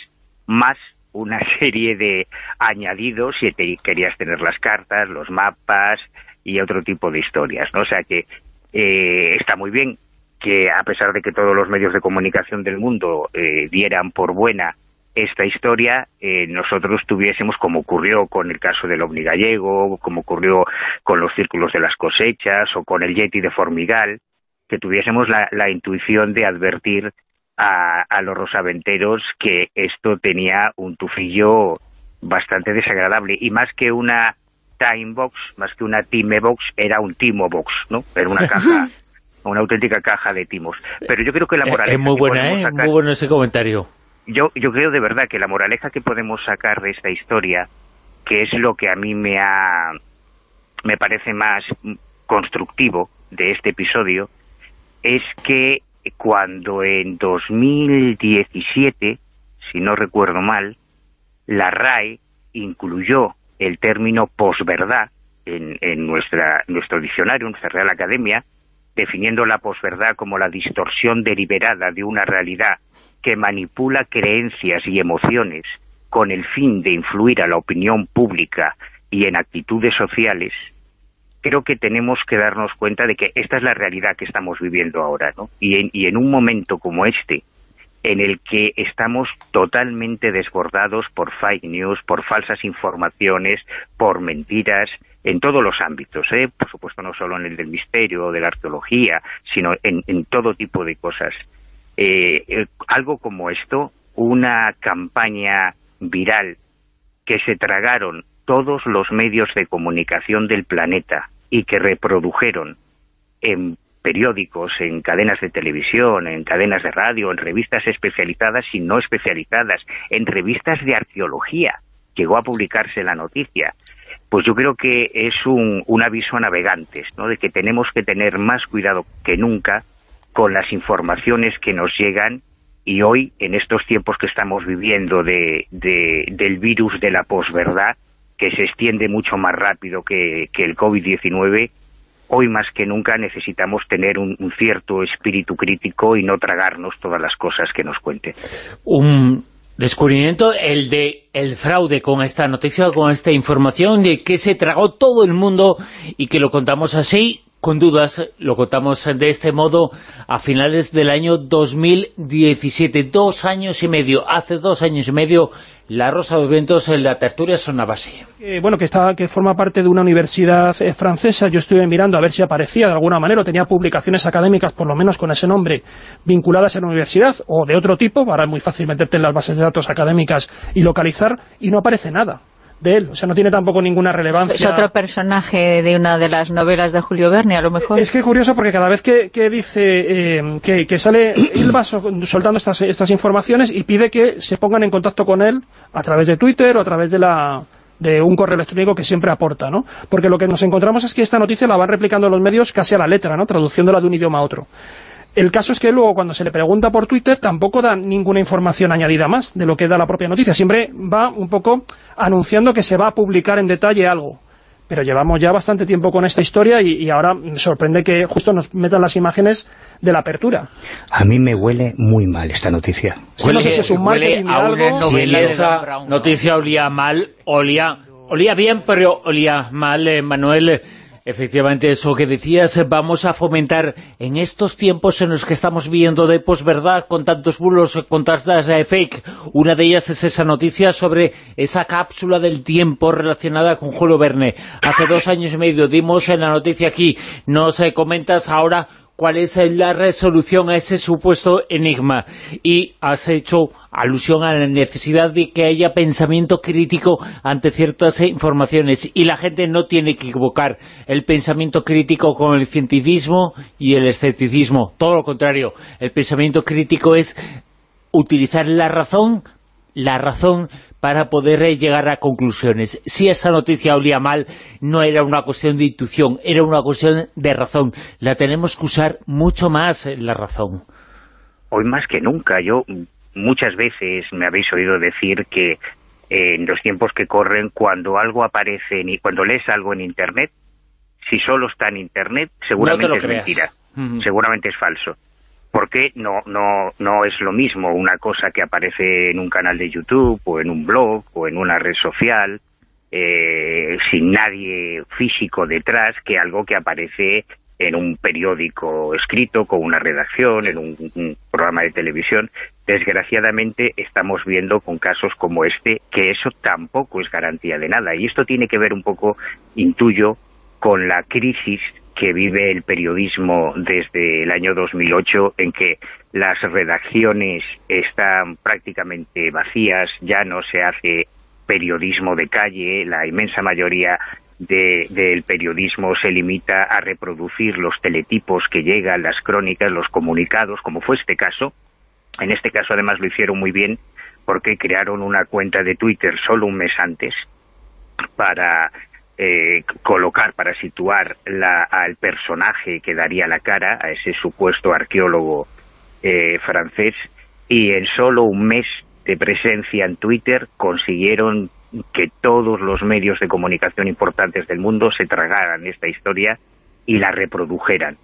S4: más una serie de añadidos si te querías tener las cartas, los mapas y otro tipo de historias. ¿no? O sea que eh, está muy bien que a pesar de que todos los medios de comunicación del mundo eh, dieran por buena esta historia, eh, nosotros tuviésemos, como ocurrió con el caso del ovni gallego, como ocurrió con los círculos de las cosechas o con el Yeti de Formigal, que tuviésemos la, intuición de advertir a, a, los rosaventeros que esto tenía un tufillo bastante desagradable, y más que una Time Box, más que una Time Box, era un Timo Box, ¿no? Era una caja, una auténtica caja de timos. Pero yo creo que la
S1: eh,
S4: moraleja...
S1: Es muy buena, ¿eh? muy bueno ese comentario.
S4: Yo, yo creo de verdad que la moraleja que podemos sacar de esta historia, que es lo que a mí me ha... me parece más constructivo de este episodio, es que cuando en 2017, si no recuerdo mal, la RAE incluyó el término posverdad en, en nuestra, nuestro diccionario, en nuestra Real Academia, definiendo la posverdad como la distorsión deliberada de una realidad que manipula creencias y emociones con el fin de influir a la opinión pública y en actitudes sociales, creo que tenemos que darnos cuenta de que esta es la realidad que estamos viviendo ahora, ¿no? Y y en un momento como este, en el que estamos totalmente desbordados por fake news, por falsas informaciones, por mentiras, en todos los ámbitos, ¿eh? por supuesto no solo en el del misterio o de la arqueología, sino en, todo tipo de cosas. Eh, eh, algo como esto, una campaña viral que se tragaron todos los medios de comunicación del planeta y que reprodujeron en periódicos, en cadenas de televisión, en cadenas de radio, en revistas especializadas y no especializadas, en revistas de arqueología. Llegó a publicarse la noticia. Pues yo creo que es un, aviso a navegantes, ¿no? de que tenemos que tener más cuidado que nunca con las informaciones que nos llegan y hoy, en estos tiempos que estamos viviendo de, del virus de la posverdad, que se extiende mucho más rápido que, que el COVID-19, hoy más que nunca necesitamos tener un, cierto espíritu crítico y no tragarnos todas las cosas que nos cuenten.
S1: Un descubrimiento, el de el fraude con esta noticia, con esta información de que se tragó todo el mundo y que lo contamos así, con dudas, lo contamos de este modo a finales del año 2017, dos años y medio, hace dos años y medio la Rosa de Vientos en la tertulia son base.
S7: Eh, bueno, que está que forma parte de una universidad eh, francesa. Yo estuve mirando a ver si aparecía de alguna manera o tenía publicaciones académicas, por lo menos con ese nombre, vinculadas a la universidad o de otro tipo. Es muy fácil meterte en las bases de datos académicas y localizar, y no aparece nada de él. O sea, no tiene tampoco ninguna relevancia.
S5: Es otro personaje de una de las novelas de Julio Verne, a lo mejor.
S7: Es que es curioso porque cada vez que, dice eh, que, sale, él va soltando estas, estas informaciones y pide que se pongan en contacto con él a través de Twitter o a través de la de un correo electrónico que siempre aporta, ¿no? Porque lo que nos encontramos es que esta noticia la van replicando los medios casi a la letra, ¿no? Traduciéndola de un idioma a otro. El caso es que luego cuando se le pregunta por Twitter tampoco da ninguna información añadida más de lo que da la propia noticia. Siempre va un poco anunciando que se va a publicar en detalle algo. Pero llevamos ya bastante tiempo con esta historia y, ahora me sorprende que justo nos metan las imágenes de la apertura.
S8: A mí me huele muy mal esta noticia.
S1: no sé si es un marketing de algo. esa noticia olía mal, olía, olía bien, pero olía mal, eh, Manuel... Efectivamente, eso que decías, vamos a fomentar en estos tiempos en los que estamos viviendo de posverdad, con tantos bulos, con tantas eh, fake, una de ellas es esa noticia sobre esa cápsula del tiempo relacionada con Julio Verne. Hace dos años y medio dimos en la noticia aquí, nos eh, comentas ahora cuál es la resolución a ese supuesto enigma y has hecho alusión a la necesidad de que haya pensamiento crítico ante ciertas informaciones. Y la gente no tiene que equivocar el pensamiento crítico con el cientificismo y el escepticismo, todo lo contrario, el pensamiento crítico es utilizar la razón la razón para poder eh, llegar a conclusiones. Si esa noticia olía mal, no era una cuestión de intuición, era una cuestión de razón. La tenemos que usar mucho más, eh, la razón.
S4: Hoy más que nunca. Yo muchas veces me habéis oído decir que en los tiempos que corren, cuando algo aparece, y cuando lees algo en Internet, si solo está en Internet, seguramente es mentira, seguramente es falso porque no, no, no es lo mismo una cosa que aparece en un canal de YouTube o en un blog o en una red social eh, sin nadie físico detrás que algo que aparece en un periódico escrito, con una redacción, en un, programa de televisión. Desgraciadamente estamos viendo con casos como este que eso tampoco es garantía de nada. Y esto tiene que ver un poco, intuyo, con la crisis que vive el periodismo desde el año 2008, en que las redacciones están prácticamente vacías, ya no se hace periodismo de calle, la inmensa mayoría del periodismo se limita a reproducir los teletipos que llegan, las crónicas, los comunicados, como fue este caso. En este caso, además, lo hicieron muy bien porque crearon una cuenta de Twitter solo un mes antes para eh, colocar, para situar al personaje que daría la cara, a ese supuesto arqueólogo eh, francés, y en solo un mes de presencia en Twitter consiguieron que todos los medios de comunicación importantes del mundo se tragaran esta historia y la reprodujeran,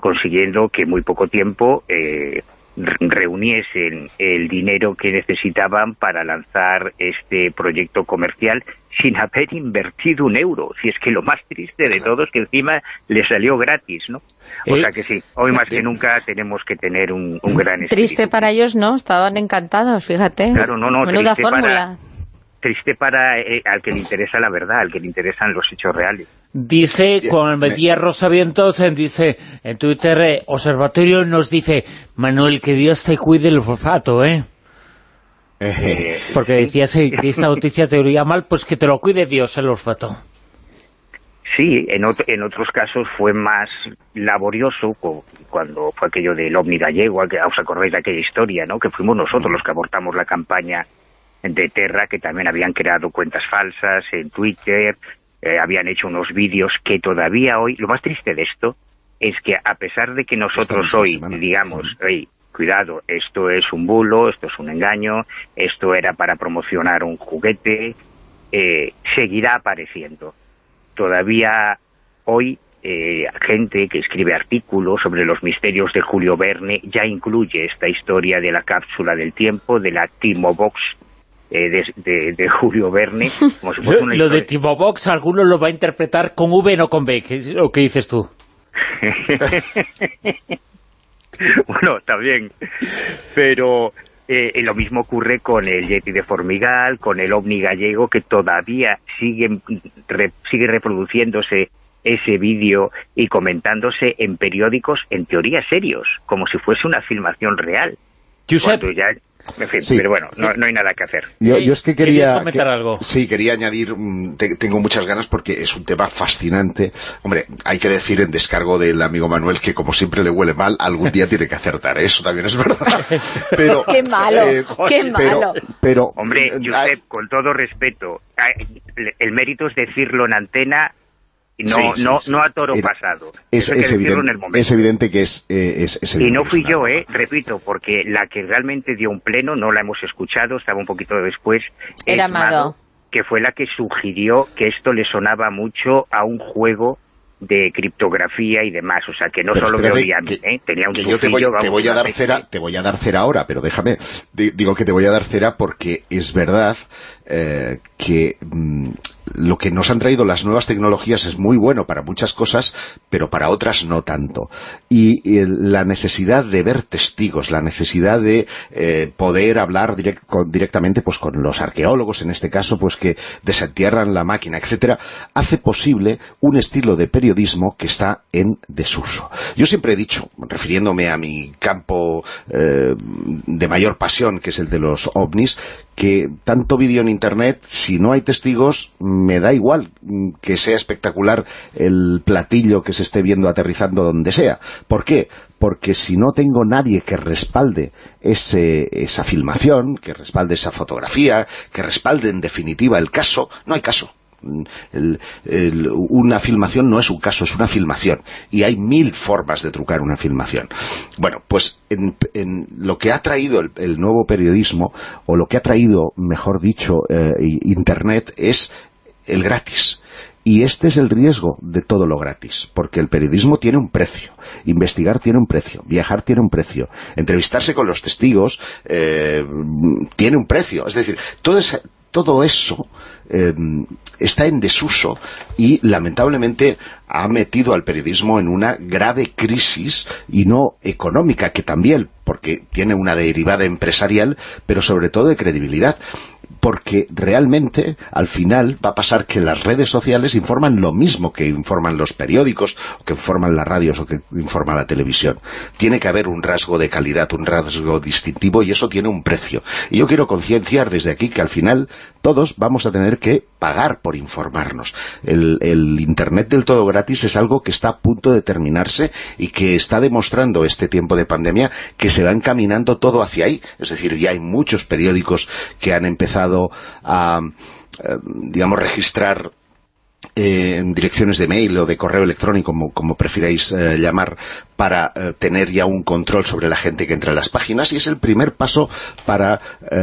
S4: consiguiendo que muy poco tiempo eh, reuniesen el dinero que necesitaban para lanzar este proyecto comercial sin haber invertido un euro. Si es que lo más triste de todo es que encima le salió gratis, ¿no? O sea que sí, hoy más que nunca tenemos que tener un, gran espíritu.
S5: Triste para ellos, ¿no? Estaban encantados, fíjate.
S4: Claro, no, no.
S5: Menuda fórmula
S4: triste para eh, al que le interesa la verdad, al que le interesan los hechos reales.
S1: Dice, con Rosa Rosavientos, dice en Twitter, eh, Observatorio nos dice, Manuel, que Dios te cuide el olfato, ¿eh? eh Porque decías que esta noticia te oía mal, pues que te lo cuide Dios el olfato.
S4: Sí, en, en otros casos fue más laborioso, cuando fue aquello del ovni gallego, os acordáis de aquella historia, ¿no? Que fuimos nosotros los que abortamos la campaña de Terra que también habían creado cuentas falsas en Twitter, eh, habían hecho unos vídeos que todavía hoy, lo más triste de esto es que a pesar de que nosotros hoy digamos, cuidado, esto es un bulo, esto es un engaño, esto era para promocionar un juguete, eh, seguirá apareciendo. Todavía hoy eh, gente que escribe artículos sobre los misterios de Julio Verne ya incluye esta historia de la cápsula del tiempo, de la Timo Box eh, de, Julio Verne.
S1: lo de Timo Box, alguno lo va a interpretar con V, no con B. ¿Qué, ¿O qué dices tú?
S4: bueno, está bien. Pero eh, lo mismo ocurre con el Yeti de Formigal, con el OVNI gallego, que todavía sigue, sigue reproduciéndose ese vídeo y comentándose en periódicos, en teoría serios, como si fuese una filmación real. Cuando ya en fin, pero bueno, no, hay nada que hacer.
S2: Yo, es que quería... comentar algo? Sí, quería añadir, mm, tengo muchas ganas porque es un tema fascinante. Hombre, hay que decir en descargo del amigo Manuel que como siempre le huele mal, algún día tiene que acertar, ¿eh? eso también es verdad.
S5: Pero, qué malo, eh, qué malo.
S4: Pero, Hombre, Josep, con todo respeto, el mérito es decirlo en antena no, no, no a toro pasado.
S2: Es, evidente, que es, eh, es,
S4: Y no fui yo, eh, repito, porque la que realmente dio un pleno, no la hemos escuchado, estaba un poquito después.
S5: Era Amado.
S4: Que fue la que sugirió que esto le sonaba mucho a un juego de criptografía y demás, o sea, que no solo me oía a mí, ¿eh? tenía un
S2: yo te voy, te voy a dar cera, te voy a dar cera ahora, pero déjame, digo que te voy a dar cera porque es verdad eh, que mm, lo que nos han traído las nuevas tecnologías es muy bueno para muchas cosas, pero para otras no tanto. Y, la necesidad de ver testigos, la necesidad de eh, poder hablar directamente pues con los arqueólogos, en este caso, pues que desentierran la máquina, etcétera, hace posible un estilo de periodismo que está en desuso. Yo siempre he dicho, refiriéndome a mi campo eh, de mayor pasión, que es el de los ovnis, que tanto vídeo en internet, si no hay testigos, me da igual que sea espectacular el platillo que se esté viendo aterrizando donde sea. ¿Por qué? Porque si no tengo nadie que respalde ese, esa filmación, que respalde esa fotografía, que respalde en definitiva el caso, no hay caso una filmación no es un caso, es una filmación. Y hay mil formas de trucar una filmación. Bueno, pues en, lo que ha traído el, nuevo periodismo, o lo que ha traído, mejor dicho, eh, Internet, es el gratis. Y este es el riesgo de todo lo gratis, porque el periodismo tiene un precio, investigar tiene un precio, viajar tiene un precio, entrevistarse con los testigos eh, tiene un precio. Es decir, todo, todo eso eh, está en desuso y lamentablemente ha metido al periodismo en una grave crisis y no económica, que también, porque tiene una derivada empresarial, pero sobre todo de credibilidad porque realmente al final va a pasar que las redes sociales informan lo mismo que informan los periódicos, o que informan las radios o que informa la televisión. Tiene que haber un rasgo de calidad, un rasgo distintivo y eso tiene un precio. Y yo quiero concienciar desde aquí que al final todos vamos a tener que pagar por informarnos. El, el Internet del todo gratis es algo que está a punto de terminarse y que está demostrando este tiempo de pandemia que se va encaminando todo hacia ahí. Es decir, ya hay muchos periódicos que han empezado a, eh, digamos, registrar eh, en direcciones de mail o de correo electrónico, como, como prefiráis eh, llamar, para tener ya un control sobre la gente que entra en las páginas y es el primer paso para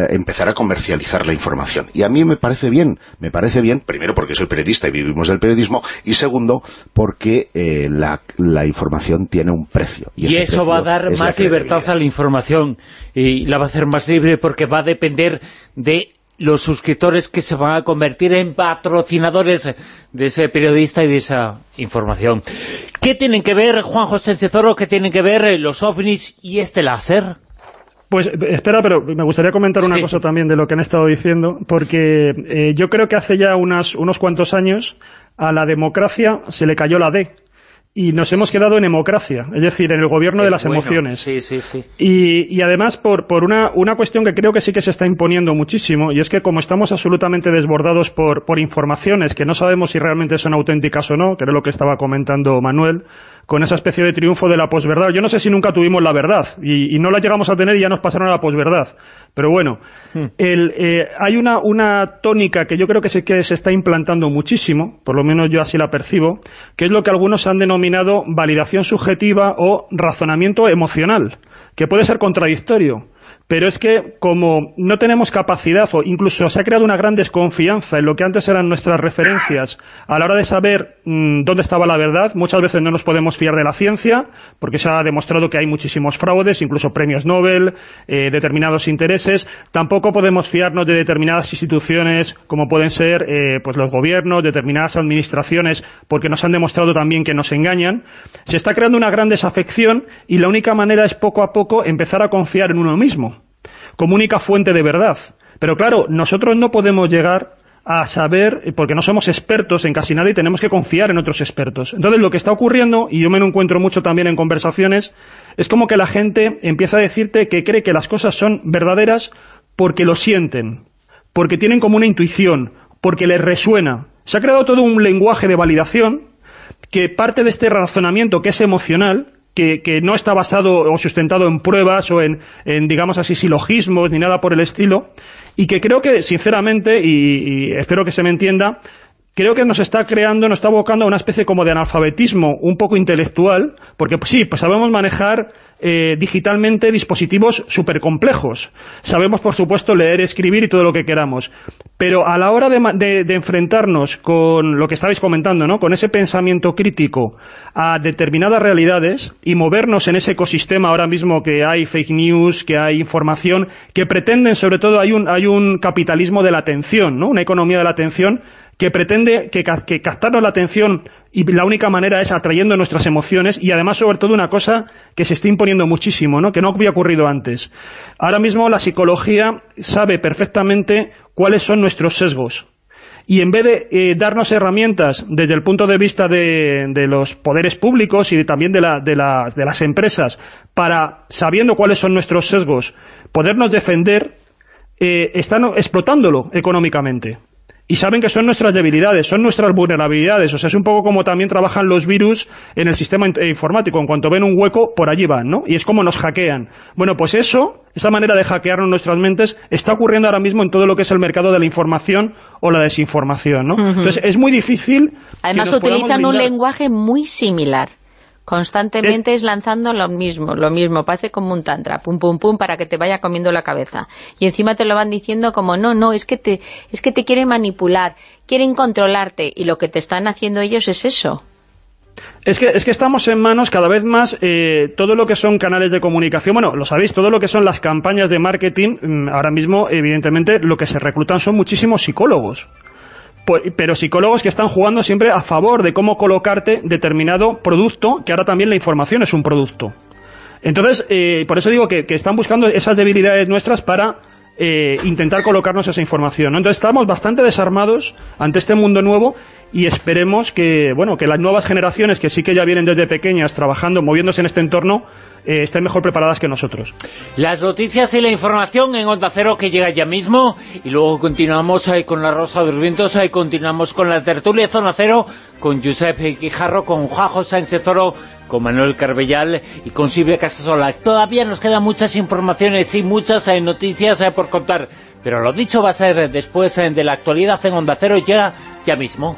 S2: empezar a comercializar la información. Y a mí me parece bien, me parece bien, primero porque soy periodista y vivimos del periodismo, y segundo porque la, la, información tiene un precio.
S1: Y, eso va a dar más libertad a la información y la va a hacer más libre porque va a depender de los suscriptores que se van a convertir en patrocinadores de ese periodista y de esa información. ¿Qué tienen que ver, Juan José Cezoro, qué tienen que ver eh, los ovnis y este láser?
S9: Pues espera, pero me gustaría comentar una cosa también de lo que han estado diciendo, porque eh, yo creo que hace ya unos cuantos años a la democracia se le cayó la D y nos hemos quedado en democracia, es decir, en el gobierno de las emociones.
S1: Sí, sí, sí.
S9: Y, y además por, por una, una cuestión que creo que sí que se está imponiendo muchísimo, y es que como estamos absolutamente desbordados por, por informaciones que no sabemos si realmente son auténticas o no, que era lo que estaba comentando Manuel, con esa especie de triunfo de la posverdad. Yo no sé si nunca tuvimos la verdad, y, no la llegamos a tener y ya nos pasaron a la posverdad. Pero bueno, hmm. eh, hay una, una tónica que yo creo que, que se está implantando muchísimo, por lo menos yo así la percibo, que es lo que algunos han denominado validación subjetiva o razonamiento emocional, que puede ser contradictorio pero es que como no tenemos capacidad o incluso se ha creado una gran desconfianza en lo que antes eran nuestras referencias a la hora de saber mm, dónde estaba la verdad, muchas veces no nos podemos fiar de la ciencia porque se ha demostrado que hay muchísimos fraudes, incluso premios Nobel, eh, determinados intereses, tampoco podemos fiarnos de determinadas instituciones como pueden ser eh, pues los gobiernos, determinadas administraciones porque nos han demostrado también que nos engañan. Se está creando una gran desafección y la única manera es poco a poco empezar a confiar en uno mismo como única fuente de verdad. Pero claro, nosotros no podemos llegar a saber, porque no somos expertos en casi nada y tenemos que confiar en otros expertos. Entonces, lo que está ocurriendo, y yo me lo encuentro mucho también en conversaciones, es como que la gente empieza a decirte que cree que las cosas son verdaderas porque lo sienten, porque tienen como una intuición, porque les resuena. Se ha creado todo un lenguaje de validación que parte de este razonamiento que es emocional, que, no está basado o sustentado en pruebas o en, digamos así, silogismos ni nada por el estilo, y que creo que, sinceramente, y espero que se me entienda, creo que nos está creando, nos está abocando a una especie como de analfabetismo un poco intelectual, porque pues sí, pues sabemos manejar eh, digitalmente dispositivos súper complejos. Sabemos, por supuesto, leer, escribir y todo lo que queramos. Pero a la hora de, enfrentarnos con lo que estabais comentando, ¿no? con ese pensamiento crítico a determinadas realidades y movernos en ese ecosistema ahora mismo que hay fake news, que hay información, que pretenden, sobre todo, hay un, hay un capitalismo de la atención, ¿no? una economía de la atención que pretende que, captarnos la atención y la única manera es atrayendo nuestras emociones y además sobre todo una cosa que se está imponiendo muchísimo, ¿no? que no había ocurrido antes. Ahora mismo la psicología sabe perfectamente cuáles son nuestros sesgos y en vez de eh, darnos herramientas desde el punto de vista de, los poderes públicos y también de, de, las empresas para, sabiendo cuáles son nuestros sesgos, podernos defender, eh, están explotándolo económicamente y saben que son nuestras debilidades, son nuestras vulnerabilidades. O sea, es un poco como también trabajan los virus en el sistema eh, informático. En cuanto ven un hueco, por allí van, ¿no? Y es como nos hackean. Bueno, pues eso, esa manera de hackearnos nuestras mentes, está ocurriendo ahora mismo en todo lo que es el mercado de la información o la desinformación, ¿no? Entonces, es muy difícil...
S5: Además, utilizan un lenguaje muy similar. Constantemente es, lanzando lo mismo, lo mismo, parece como un tantra, pum pum pum, para que te vaya comiendo la cabeza. Y encima te lo van diciendo como, no, no, es que te, es que te quieren manipular, quieren controlarte, y lo que te están haciendo ellos es eso.
S9: Es que, es que estamos en manos cada vez más eh, todo lo que son canales de comunicación, bueno, lo sabéis, todo lo que son las campañas de marketing, mm, ahora mismo, evidentemente, lo que se reclutan son muchísimos psicólogos. Pues, pero psicólogos que están jugando siempre a favor de cómo colocarte determinado producto, que ahora también la información es un producto. Entonces, eh, por eso digo que, están buscando esas debilidades nuestras para eh, intentar colocarnos esa información. Entonces estamos bastante desarmados ante este mundo nuevo y esperemos que, bueno, que las nuevas generaciones que sí que ya vienen desde pequeñas trabajando, moviéndose en este entorno, eh, estén mejor preparadas que nosotros.
S1: Las noticias y la información en Onda Cero que llega ya mismo y luego continuamos ahí con la Rosa de los Vientos, ahí continuamos con la tertulia Zona Cero, con Josep Quijarro, con Juanjo Sánchez Oro, con Manuel Carbellal y con Silvia Casasola. Todavía nos quedan muchas informaciones y muchas eh, noticias eh, por contar, pero lo dicho va a ser después de la actualidad en Onda Cero y llega ya mismo.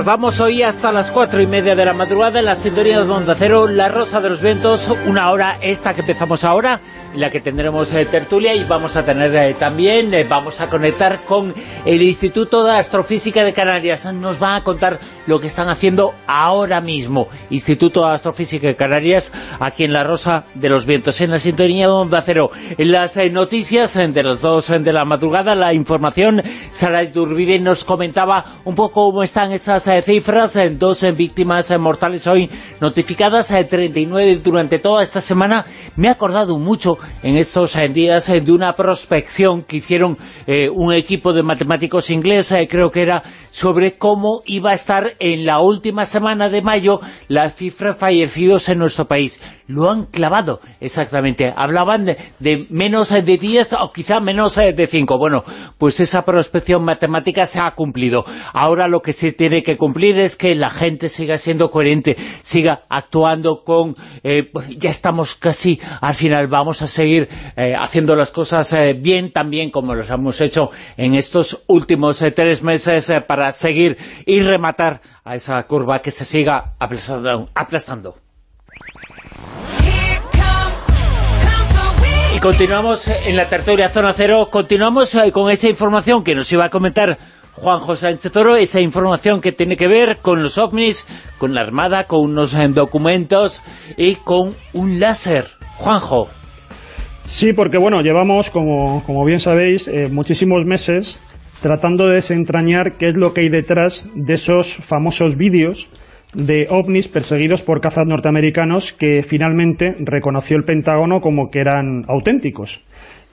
S1: Recordamos hoy hasta las cuatro y media de la madrugada en la sintonía de Onda Cero, La Rosa de los Vientos, una hora esta que empezamos ahora, en la que tendremos eh, tertulia y vamos a tener eh, también, eh, vamos a conectar con el Instituto de Astrofísica de Canarias. Nos van a contar lo que están haciendo ahora mismo. Instituto de Astrofísica de Canarias, aquí en La Rosa de los Vientos, en la sintonía de Onda Cero. En las noticias de las dos de la madrugada, la información, Sara Iturbide nos comentaba un poco cómo están esas cifras, dos víctimas mortales hoy notificadas, 39 durante toda esta semana. Me he acordado mucho en estos eh, días eh, de una prospección que hicieron eh, un equipo de matemáticos ingleses, creo que era, sobre cómo iba a estar en la última semana de mayo la cifra de fallecidos en nuestro país. Lo han clavado, exactamente. Hablaban de, menos de 10 o quizá menos de 5. Bueno, pues esa prospección matemática se ha cumplido. Ahora lo que se tiene que cumplir es que la gente siga siendo coherente, siga actuando con... ya estamos casi al final, vamos a seguir eh, haciendo las cosas eh, bien, también como los hemos hecho en estos últimos eh, tres meses para seguir y rematar a esa curva que se siga aplastando. Y continuamos en la tertulia Zona Cero, continuamos eh, con esa información que nos iba a comentar Juan José Sánchez Oro, esa información que tiene que ver con los ovnis, con la Armada, con unos eh, documentos y con un láser. Juanjo.
S6: Sí, porque bueno, llevamos, como, como bien sabéis, eh, muchísimos meses tratando de desentrañar qué es lo que hay detrás de esos famosos vídeos de ovnis perseguidos por cazas norteamericanos que finalmente reconoció el Pentágono como que eran auténticos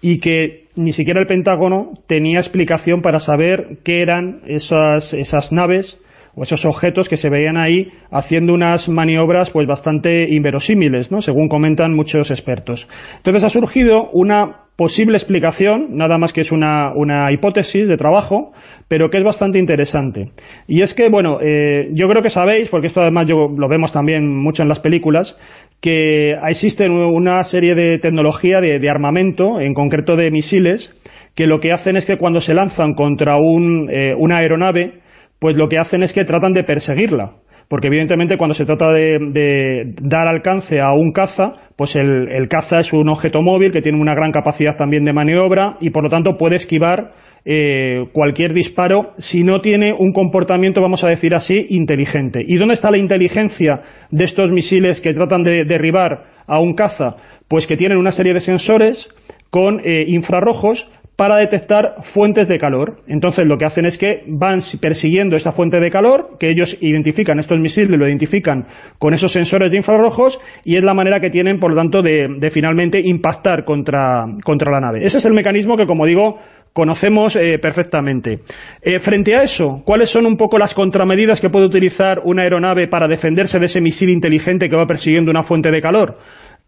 S6: y que ni siquiera el Pentágono tenía explicación para saber qué eran esas, esas naves o esos objetos que se veían ahí haciendo unas maniobras pues bastante inverosímiles, ¿no? según comentan muchos expertos. Entonces ha surgido una posible explicación, nada más que es una, una, hipótesis de trabajo, pero que es bastante interesante. Y es que, bueno, eh, yo creo que sabéis, porque esto además yo, lo vemos también mucho en las películas, que existe una serie de tecnología de, armamento, en concreto de misiles, que lo que hacen es que cuando se lanzan contra un, eh, una aeronave, pues lo que hacen es que tratan de perseguirla porque evidentemente cuando se trata de, dar alcance a un caza, pues el, caza es un objeto móvil que tiene una gran capacidad también de maniobra y por lo tanto puede esquivar eh, cualquier disparo si no tiene un comportamiento, vamos a decir así, inteligente. ¿Y dónde está la inteligencia de estos misiles que tratan de derribar a un caza? Pues que tienen una serie de sensores con eh, infrarrojos para detectar fuentes de calor. Entonces lo que hacen es que van persiguiendo esa fuente de calor, que ellos identifican, estos misiles lo identifican con esos sensores de infrarrojos, y es la manera que tienen, por lo tanto, de, finalmente impactar contra, contra la nave. Ese es el mecanismo que, como digo, conocemos eh, perfectamente. Eh, frente a eso, ¿cuáles son un poco las contramedidas que puede utilizar una aeronave para defenderse de ese misil inteligente que va persiguiendo una fuente de calor?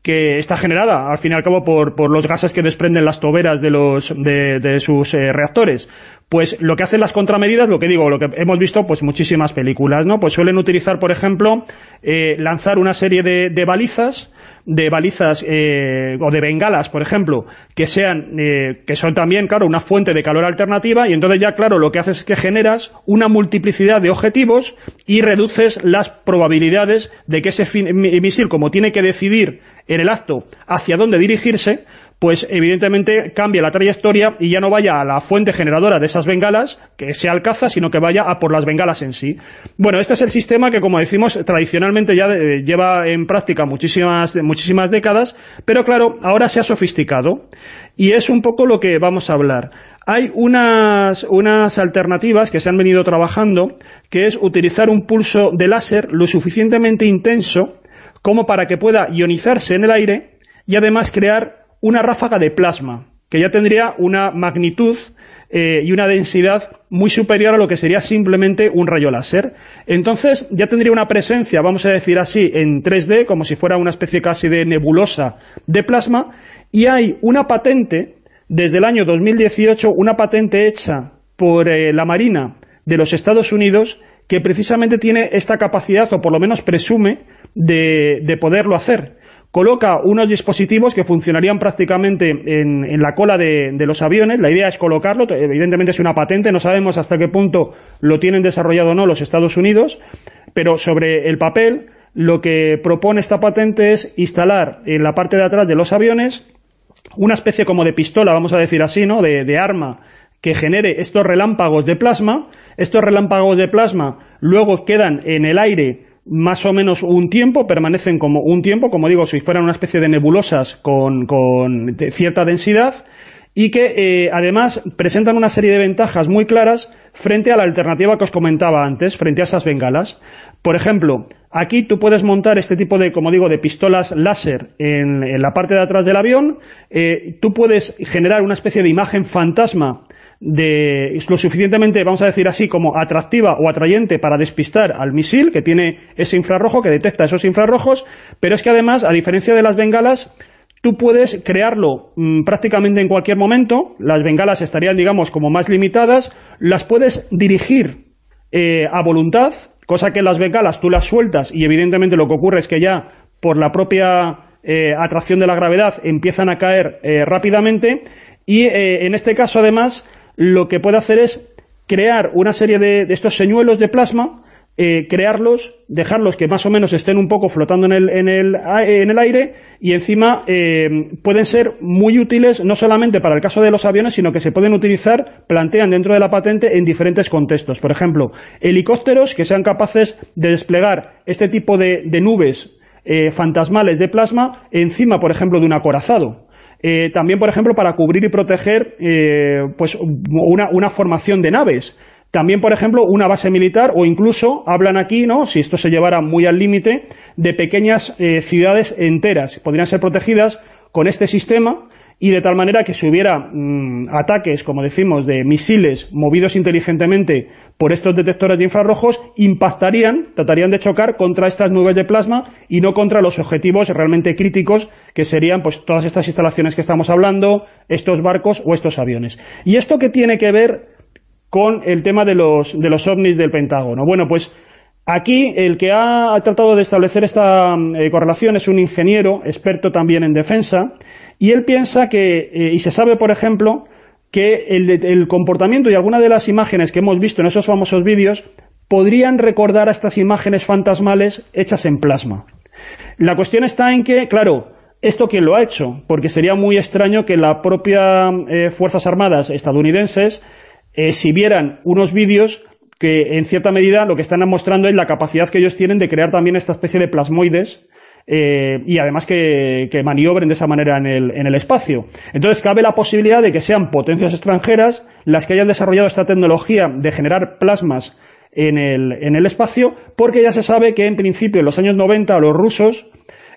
S6: Que está generada, al fin y al cabo, por, por los gases que desprenden las toberas de, los, de, de sus eh, reactores. Pues lo que hacen las contramedidas, lo que digo, lo que hemos visto, pues muchísimas películas, ¿no? Pues suelen utilizar, por ejemplo, eh, lanzar una serie de, de balizas de balizas eh, o de bengalas, por ejemplo, que sean eh, que son también, claro, una fuente de calor alternativa y entonces ya, claro, lo que haces es que generas una multiplicidad de objetivos y reduces las probabilidades de que ese misil, como tiene que decidir en el acto hacia dónde dirigirse, pues evidentemente cambia la trayectoria y ya no vaya a la fuente generadora de esas bengalas, que se alcaza, sino que vaya a por las bengalas en sí. Bueno, este es el sistema que, como decimos, tradicionalmente ya eh, lleva en práctica muchísimas, muchísimas décadas, pero claro, ahora se ha sofisticado y es un poco lo que vamos a hablar. Hay unas, unas alternativas que se han venido trabajando, que es utilizar un pulso de láser lo suficientemente intenso como para que pueda ionizarse en el aire y además crear una ráfaga de plasma, que ya tendría una magnitud eh, y una densidad muy superior a lo que sería simplemente un rayo láser. Entonces ya tendría una presencia, vamos a decir así, en 3D, como si fuera una especie casi de nebulosa de plasma, y hay una patente, desde el año 2018, una patente hecha por eh, la Marina de los Estados Unidos, que precisamente tiene esta capacidad, o por lo menos presume, de poderlo hacer coloca unos dispositivos que funcionarían prácticamente en, la cola de, los aviones. La idea es colocarlo, evidentemente es una patente, no sabemos hasta qué punto lo tienen desarrollado o no los Estados Unidos, pero sobre el papel lo que propone esta patente es instalar en la parte de atrás de los aviones una especie como de pistola, vamos a decir así, ¿no? de, de arma que genere estos relámpagos de plasma. Estos relámpagos de plasma luego quedan en el aire más o menos un tiempo, permanecen como un tiempo, como digo, si fueran una especie de nebulosas con, con cierta densidad, y que eh, además presentan una serie de ventajas muy claras frente a la alternativa que os comentaba antes, frente a esas bengalas. Por ejemplo, aquí tú puedes montar este tipo de, como digo, de pistolas láser en, la parte de atrás del avión, eh, tú puedes generar una especie de imagen fantasma de, lo suficientemente, vamos a decir así, como atractiva o atrayente para despistar al misil, que tiene ese infrarrojo, que detecta esos infrarrojos, pero es que además, a diferencia de las bengalas, tú puedes crearlo mm, prácticamente en cualquier momento, las bengalas estarían, digamos, como más limitadas, las puedes dirigir eh, a voluntad, cosa que las bengalas tú las sueltas y evidentemente lo que ocurre es que ya por la propia eh, atracción de la gravedad empiezan a caer eh, rápidamente y en este caso además lo que puede hacer es crear una serie de, estos señuelos de plasma eh, crearlos, dejarlos que más o menos estén un poco flotando en el, en el, en el aire y encima eh, pueden ser muy útiles no solamente para el caso de los aviones, sino que se pueden utilizar, plantean dentro de la patente en diferentes contextos. Por ejemplo, helicópteros que sean capaces de desplegar este tipo de, nubes eh, fantasmales de plasma encima, por ejemplo, de un acorazado. También, por ejemplo, para cubrir y proteger pues una, una formación de naves. También, por ejemplo, una base militar o incluso, hablan aquí, ¿no? si esto se llevara muy al límite, de pequeñas eh, ciudades enteras. Podrían ser protegidas con este sistema y de tal manera que si hubiera mm, ataques, como decimos, de misiles movidos inteligentemente por estos detectores de infrarrojos, impactarían, tratarían de chocar contra estas nubes de plasma y no contra los objetivos realmente críticos que serían pues todas estas instalaciones que estamos hablando, estos barcos o estos aviones. ¿Y esto qué tiene que ver con el tema de los, de los ovnis del Pentágono. Bueno, pues aquí el que ha tratado de establecer esta eh, correlación es un ingeniero, experto también en defensa, y él piensa que, eh, y se sabe, por ejemplo, que el, comportamiento y algunas de las imágenes que hemos visto en esos famosos vídeos podrían recordar a estas imágenes fantasmales hechas en plasma. La cuestión está en que, claro, ¿esto quién lo ha hecho? Porque sería muy extraño que la propia eh, Fuerzas Armadas estadounidenses eh, si vieran unos vídeos que en cierta medida lo que están mostrando es la capacidad que ellos tienen de crear también esta especie de plasmoides eh, y además que, maniobren de esa manera en el, en el espacio. Entonces cabe la posibilidad de que sean potencias extranjeras las que hayan desarrollado esta tecnología de generar plasmas en el, en el espacio, porque ya se sabe que en principio en los años 90 los rusos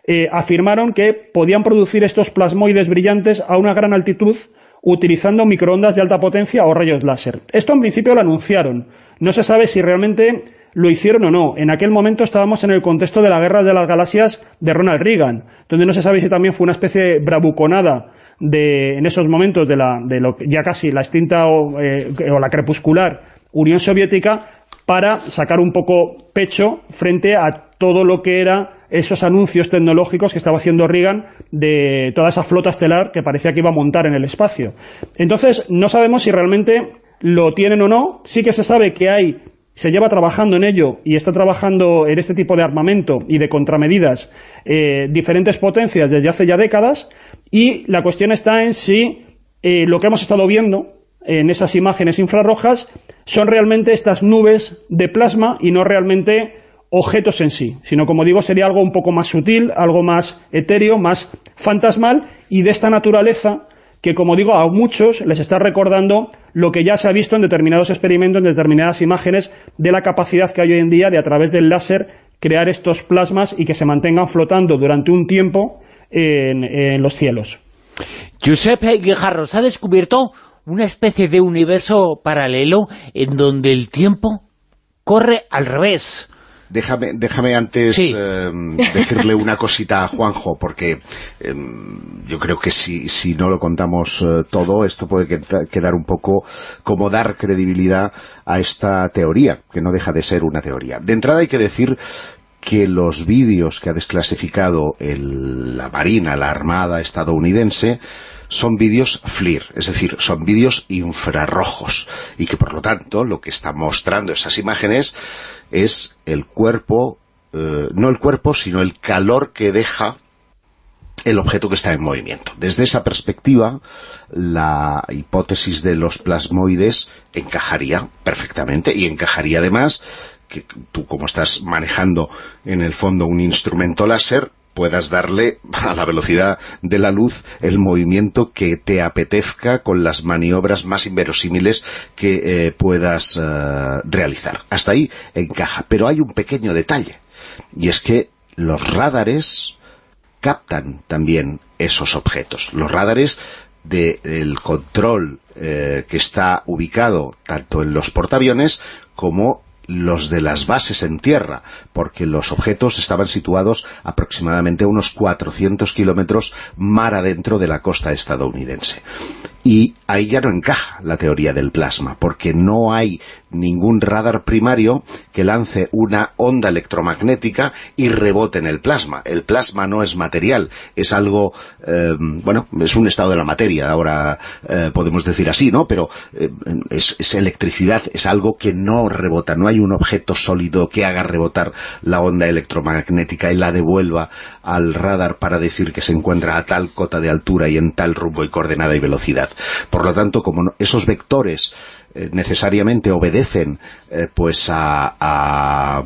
S6: eh, afirmaron que podían producir estos plasmoides brillantes a una gran altitud utilizando microondas de alta potencia o rayos láser. Esto en principio lo anunciaron. No se sabe si realmente lo hicieron o no. En aquel momento estábamos en el contexto de la Guerra de las Galaxias de Ronald Reagan, donde no se sabe si también fue una especie de bravuconada de, en esos momentos de, la, de lo, ya casi la extinta o, eh, o la crepuscular Unión Soviética para sacar un poco pecho frente a todo lo que era esos anuncios tecnológicos que estaba haciendo Reagan de toda esa flota estelar que parecía que iba a montar en el espacio. Entonces, no sabemos si realmente lo tienen o no. Sí que se sabe que hay, se lleva trabajando en ello y está trabajando en este tipo de armamento y de contramedidas eh, diferentes potencias desde hace ya décadas y la cuestión está en si eh, lo que hemos estado viendo en esas imágenes infrarrojas son realmente estas nubes de plasma y no realmente objetos en sí, sino como digo sería algo un poco más sutil, algo más etéreo, más fantasmal y de esta naturaleza que como digo a muchos les está recordando lo que ya se ha visto en determinados experimentos, en determinadas imágenes de la capacidad que hay hoy en día de a través del láser crear estos plasmas y que se mantengan flotando durante un tiempo en, los cielos.
S1: Giuseppe Guijarros ha descubierto una especie de universo paralelo en donde el tiempo corre al revés.
S2: Déjame, déjame antes em, decirle una cosita a Juanjo, porque em, yo creo que si, si no lo contamos eh, todo, esto puede quedar un poco como dar credibilidad a esta teoría, que no deja de ser una teoría. De entrada hay que decir que los vídeos que ha desclasificado la Marina, la Armada estadounidense, son vídeos FLIR, es decir, son vídeos infrarrojos, y que por lo tanto lo que está mostrando esas imágenes es el cuerpo, eh, no el cuerpo, sino el calor que deja el objeto que está en movimiento. Desde esa perspectiva, la hipótesis de los plasmoides encajaría perfectamente, y encajaría además que tú como estás manejando en el fondo un instrumento láser, puedas darle a la velocidad de la luz el movimiento que te apetezca con las maniobras más inverosímiles que eh, puedas eh, realizar. Hasta ahí encaja, pero hay un pequeño detalle, y es que los radares captan también esos objetos. Los radares del control eh, que está ubicado tanto en los portaaviones como los de las bases en tierra, porque los objetos estaban situados aproximadamente unos 400 kilómetros mar adentro de la costa estadounidense. Y ahí ya no encaja la teoría del plasma, porque no hay ningún radar primario que lance una onda electromagnética y rebote en el plasma. El plasma no es material, es algo, eh, bueno, es un estado de la materia, ahora eh, podemos decir así, ¿no? Pero eh, es, es, electricidad, es algo que no rebota, no hay un objeto sólido que haga rebotar la onda electromagnética y la devuelva al radar para decir que se encuentra a tal cota de altura y en tal rumbo y coordenada y velocidad. Por lo tanto, como esos vectores eh, necesariamente obedecen eh, pues a, a,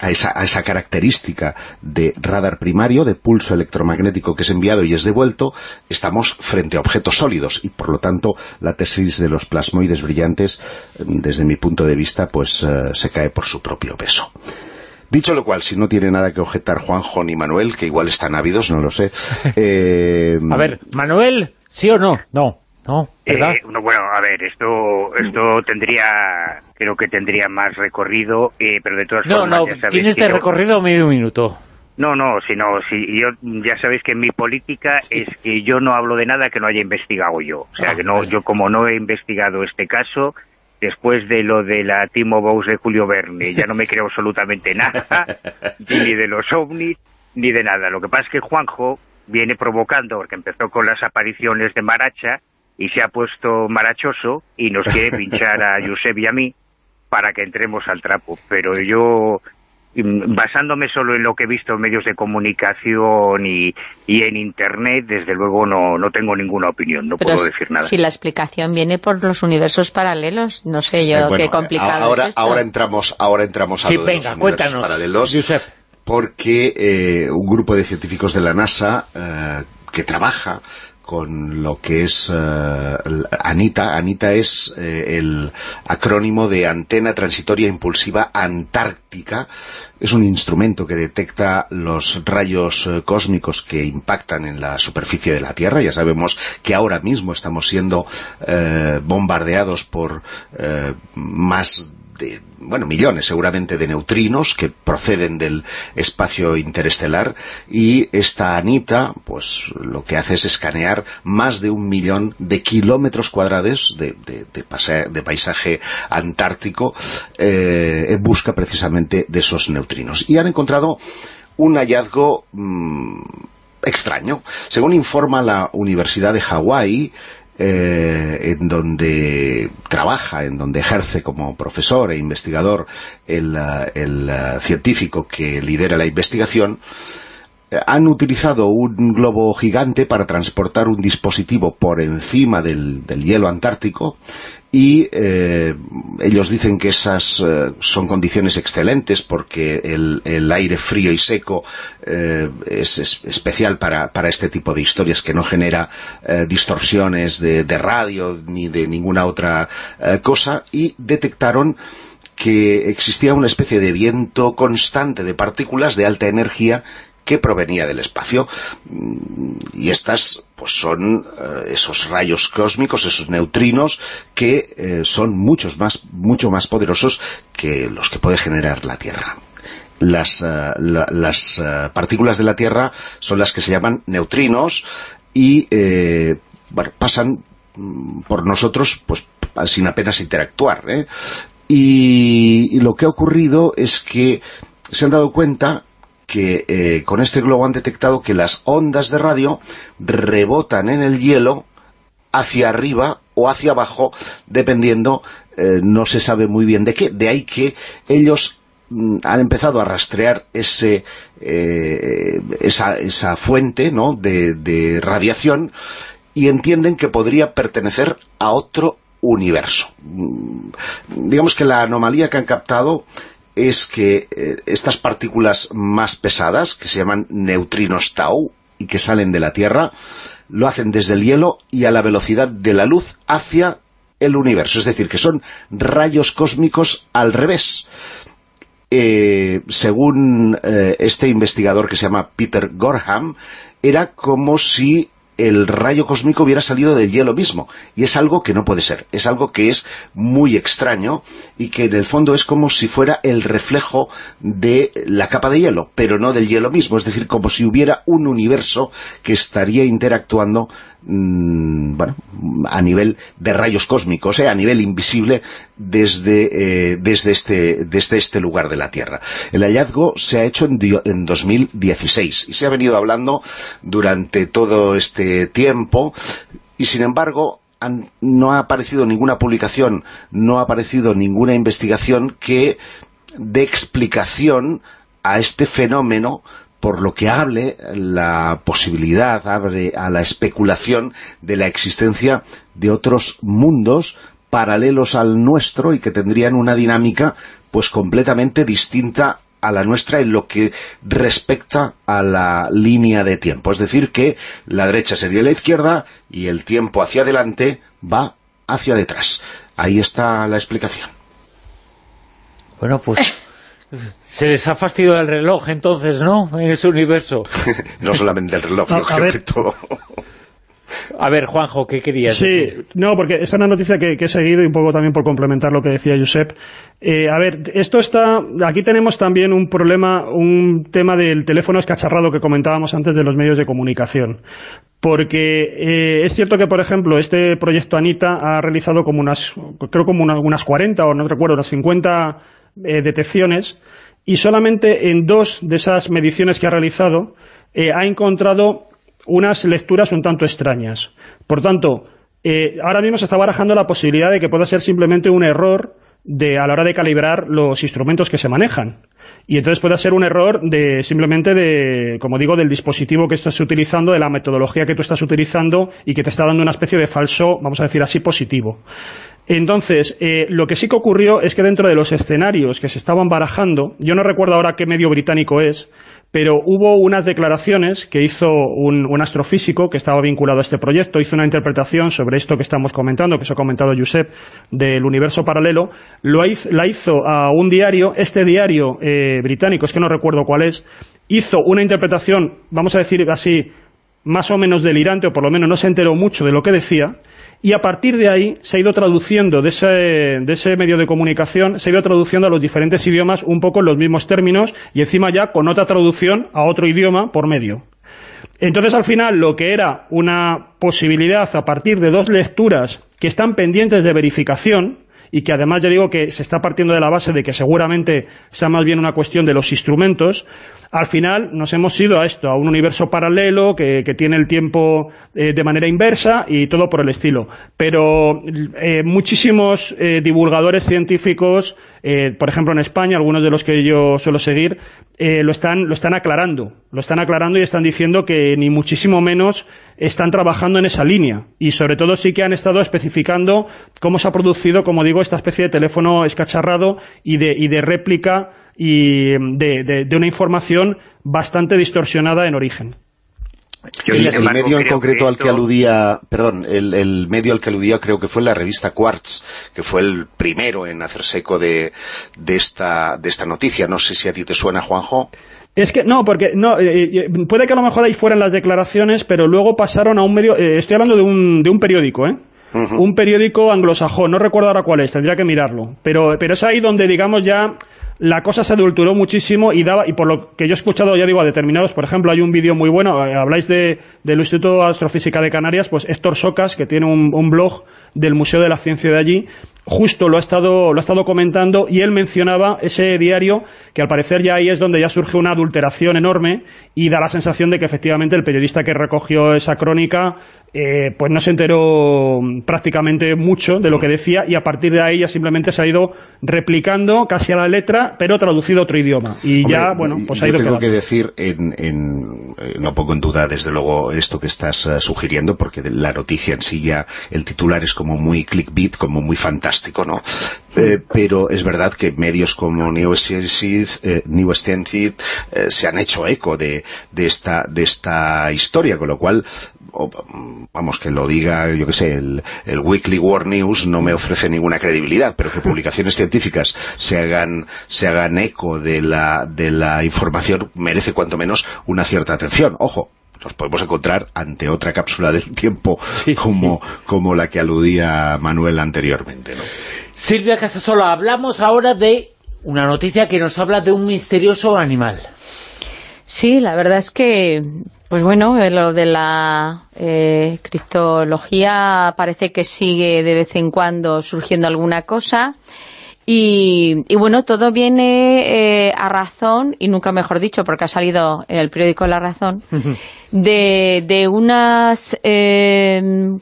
S2: a, esa, a, esa, característica de radar primario, de pulso electromagnético que es enviado y es devuelto, estamos frente a objetos sólidos y por lo tanto la tesis de los plasmoides brillantes, desde mi punto de vista, pues eh, se cae por su propio peso. Dicho lo cual, si no tiene nada que objetar Juanjo ni Manuel, que igual están ávidos, no lo sé.
S1: Eh... A ver, Manuel, ¿sí o no? No. No, ¿verdad?
S4: Eh, no, bueno, a ver, esto esto tendría, creo que tendría más recorrido, eh, pero de todas
S1: no,
S4: formas...
S1: No, no, ¿tienes de recorrido medio minuto?
S4: No, no, sino, si yo ya sabéis que mi política es que yo no hablo de nada que no haya investigado yo. O sea, ah, que no, vale. yo como no he investigado este caso, después de lo de la Timo Bous de Julio Verne, ya no me creo absolutamente nada, ni de los ovnis, ni de nada. Lo que pasa es que Juanjo viene provocando, porque empezó con las apariciones de Maracha, y se ha puesto marachoso y nos quiere pinchar a Josep y a mí para que entremos al trapo. Pero yo, basándome solo en lo que he visto en medios de comunicación y, y en Internet, desde luego no, no tengo ninguna opinión, no
S5: Pero
S4: puedo decir nada.
S5: Si la explicación viene por los universos paralelos, no sé yo
S2: eh, bueno,
S5: qué complicado
S2: ahora,
S5: es esto.
S2: Ahora entramos, ahora entramos a
S1: sí,
S2: lo de
S1: venga,
S2: los
S1: cuéntanos,
S2: universos paralelos.
S1: Josep.
S2: Porque eh, un grupo de científicos de la NASA eh, que trabaja con lo que es uh, ANITA. ANITA es eh, el acrónimo de Antena Transitoria Impulsiva Antártica. Es un instrumento que detecta los rayos uh, cósmicos que impactan en la superficie de la Tierra. Ya sabemos que ahora mismo estamos siendo bombardeados por más bueno, millones seguramente de neutrinos que proceden del espacio interestelar y esta anita, pues lo que hace es escanear más de un millón de kilómetros cuadrados de, de, de, paisaje antártico eh, en busca precisamente de esos neutrinos. Y han encontrado un hallazgo mmm, extraño. Según informa la Universidad de Hawái, eh, en donde trabaja, en donde ejerce como profesor e investigador el, el uh, científico que lidera la investigación, eh, han utilizado un globo gigante para transportar un dispositivo por encima del, del hielo antártico y eh, ellos dicen que esas eh, son condiciones excelentes porque el, el aire frío y seco eh, es, es, especial para, para este tipo de historias que no genera distorsiones de, de, radio ni de ninguna otra cosa. Y detectaron que existía una especie de viento constante de partículas de alta energía que provenía del espacio y estas pues son eh, esos rayos cósmicos, esos neutrinos que eh, son muchos más, mucho más poderosos que los que puede generar la Tierra las, la, las partículas de la Tierra son las que se llaman neutrinos y eh, pasan por nosotros pues sin apenas interactuar ¿eh? y lo que ha ocurrido es que se han dado cuenta que eh, con este globo han detectado que las ondas de radio rebotan en el hielo hacia arriba o hacia abajo, dependiendo, eh, no se sabe muy bien de qué. De ahí que ellos mm, han empezado a rastrear ese, eh, esa, esa, fuente ¿no? de, radiación y entienden que podría pertenecer a otro universo. Mm, digamos que la anomalía que han captado es que eh, estas partículas más pesadas, que se llaman neutrinos tau, y que salen de la Tierra, lo hacen desde el hielo y a la velocidad de la luz hacia el universo. Es decir, que son rayos cósmicos al revés. Eh, según eh, este investigador que se llama Peter Gorham, era como si el rayo cósmico hubiera salido del hielo mismo. Y es algo que no puede ser. Es algo que es muy extraño y que en el fondo es como si fuera el reflejo de la capa de hielo, pero no del hielo mismo. Es decir, como si hubiera un universo que estaría interactuando mm, bueno, a nivel de rayos cósmicos, eh, a nivel invisible desde, eh, desde, este, desde este lugar de la Tierra. El hallazgo se ha hecho en, en 2016 y se ha venido hablando durante todo este tiempo y sin embargo no ha aparecido ninguna publicación, no ha aparecido ninguna investigación que dé explicación a este fenómeno por lo que hable la posibilidad, abre a la especulación de la existencia de otros mundos paralelos al nuestro y que tendrían una dinámica pues completamente distinta a la nuestra en lo que respecta a la línea de tiempo. Es decir, que la derecha sería la izquierda y el tiempo hacia adelante va hacia detrás. Ahí está la explicación.
S1: Bueno, pues se les ha fastidiado el reloj entonces, ¿no? En ese universo.
S2: no solamente el reloj, yo creo que todo...
S1: A ver, Juanjo, ¿qué querías
S6: Sí, no, porque esta es una noticia que, he seguido y un poco también por complementar lo que decía Josep. Eh, a ver, esto está... Aquí tenemos también un problema, un tema del teléfono escacharrado que comentábamos antes de los medios de comunicación. Porque eh, es cierto que, por ejemplo, este proyecto Anita ha realizado como unas, creo como unas 40 o no recuerdo, unas 50 eh, detecciones y solamente en dos de esas mediciones que ha realizado ha encontrado unas lecturas un tanto extrañas. Por tanto, eh, ahora mismo se está barajando la posibilidad de que pueda ser simplemente un error de, a la hora de calibrar los instrumentos que se manejan. Y entonces puede ser un error de simplemente de, como digo, del dispositivo que estás utilizando, de la metodología que tú estás utilizando y que te está dando una especie de falso, vamos a decir así, positivo. Entonces, eh, lo que sí que ocurrió es que dentro de los escenarios que se estaban barajando, yo no recuerdo ahora qué medio británico es, pero hubo unas declaraciones que hizo un, astrofísico que estaba vinculado a este proyecto, hizo una interpretación sobre esto que estamos comentando, que se ha comentado Josep, del universo paralelo, lo la hizo a un diario, este diario eh, británico, es que no recuerdo cuál es, hizo una interpretación, vamos a decir así, más o menos delirante, o por lo menos no se enteró mucho de lo que decía, y a partir de ahí se ha ido traduciendo de ese, de ese medio de comunicación, se ha ido traduciendo a los diferentes idiomas un poco en los mismos términos y encima ya con otra traducción a otro idioma por medio. Entonces al final lo que era una posibilidad a partir de dos lecturas que están pendientes de verificación, y que además ya digo que se está partiendo de la base de que seguramente sea más bien una cuestión de los instrumentos, al final nos hemos ido a esto, a un universo paralelo que, tiene el tiempo eh, de manera inversa y todo por el estilo. Pero eh, muchísimos eh, divulgadores científicos, por ejemplo en España, algunos de los que yo suelo seguir, lo, están, lo están aclarando. Lo están aclarando y están diciendo que ni muchísimo menos están trabajando en esa línea. Y sobre todo sí que han estado especificando cómo se ha producido, como digo, esta especie de teléfono escacharrado y de, y de réplica y de, una información bastante distorsionada en origen.
S2: el, medio en concreto al que aludía, perdón, el, medio al que aludía creo que fue la revista Quartz, que fue el primero en hacerse eco de, de, esta, de esta noticia. No sé si a ti te suena, Juanjo.
S6: Es que, no, porque no eh, eh, puede que a lo mejor ahí fueran las declaraciones, pero luego pasaron a un medio, eh, estoy hablando de un, de un periódico, ¿eh? Un periódico anglosajón, no recuerdo ahora cuál es, tendría que mirarlo. Pero, pero es ahí donde, digamos, ya la cosa se adulturó muchísimo y daba, y por lo que yo he escuchado, ya digo, a determinados, por ejemplo, hay un vídeo muy bueno, habláis de, del Instituto de Astrofísica de Canarias, pues Héctor Socas, que tiene un, un blog del Museo de la Ciencia de allí, justo lo ha estado lo ha estado comentando y él mencionaba ese diario que al parecer ya ahí es donde ya surge una adulteración enorme y da la sensación de que efectivamente el periodista que recogió esa crónica eh, pues no se enteró prácticamente mucho de lo que decía y a partir de ahí ya simplemente se ha ido replicando casi a la letra pero traducido a otro idioma. Y ya bueno pues ha ido
S2: tengo que decir en, en, eh, no pongo en duda desde luego esto que estás eh, sugiriendo porque la noticia en sí ya el titular es como muy clickbait como muy fantástico ¿no? Eh, pero es verdad que medios como New Scientist, eh, eh, se han hecho eco de, esta, de esta historia, con lo cual vamos, que lo diga, yo que sé, el, Weekly World News no me ofrece ninguna credibilidad, pero que publicaciones científicas se hagan, se hagan eco de la, de la información merece cuanto menos una cierta atención. Ojo, nos podemos encontrar ante otra cápsula del tiempo como, como la que aludía Manuel anteriormente. ¿no?
S1: Silvia Casasola, hablamos ahora de una noticia que nos habla de un misterioso animal.
S5: Sí, la verdad es que, pues bueno, eh, lo de la eh, criptología parece que sigue de vez en cuando surgiendo alguna cosa. Y, bueno, todo viene eh, a razón, y nunca mejor dicho, porque ha salido en el periódico La Razón, de, de unas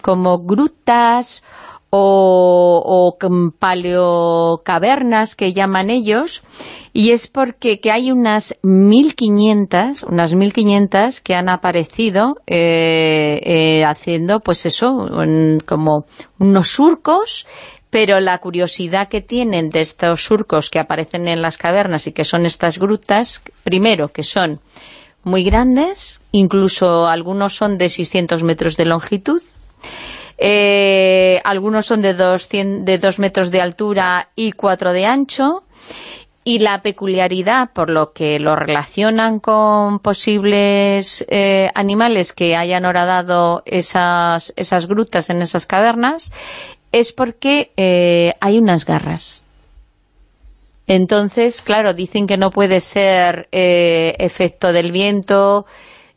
S5: como grutas o, o paleocavernas que llaman ellos, y es porque que hay unas 1500, unas 1500 que han aparecido eh, eh, haciendo, pues eso, como unos surcos, pero la curiosidad que tienen de estos surcos que aparecen en las cavernas y que son estas grutas, primero, que son muy grandes, incluso algunos son de 600 metros de longitud, eh, algunos son de dos, de dos metros de altura y cuatro de ancho, y la peculiaridad, por lo que lo relacionan con posibles eh, animales que hayan horadado esas, esas grutas en esas cavernas, es porque eh, hay unas garras. Entonces, claro, dicen que no puede ser efecto del viento,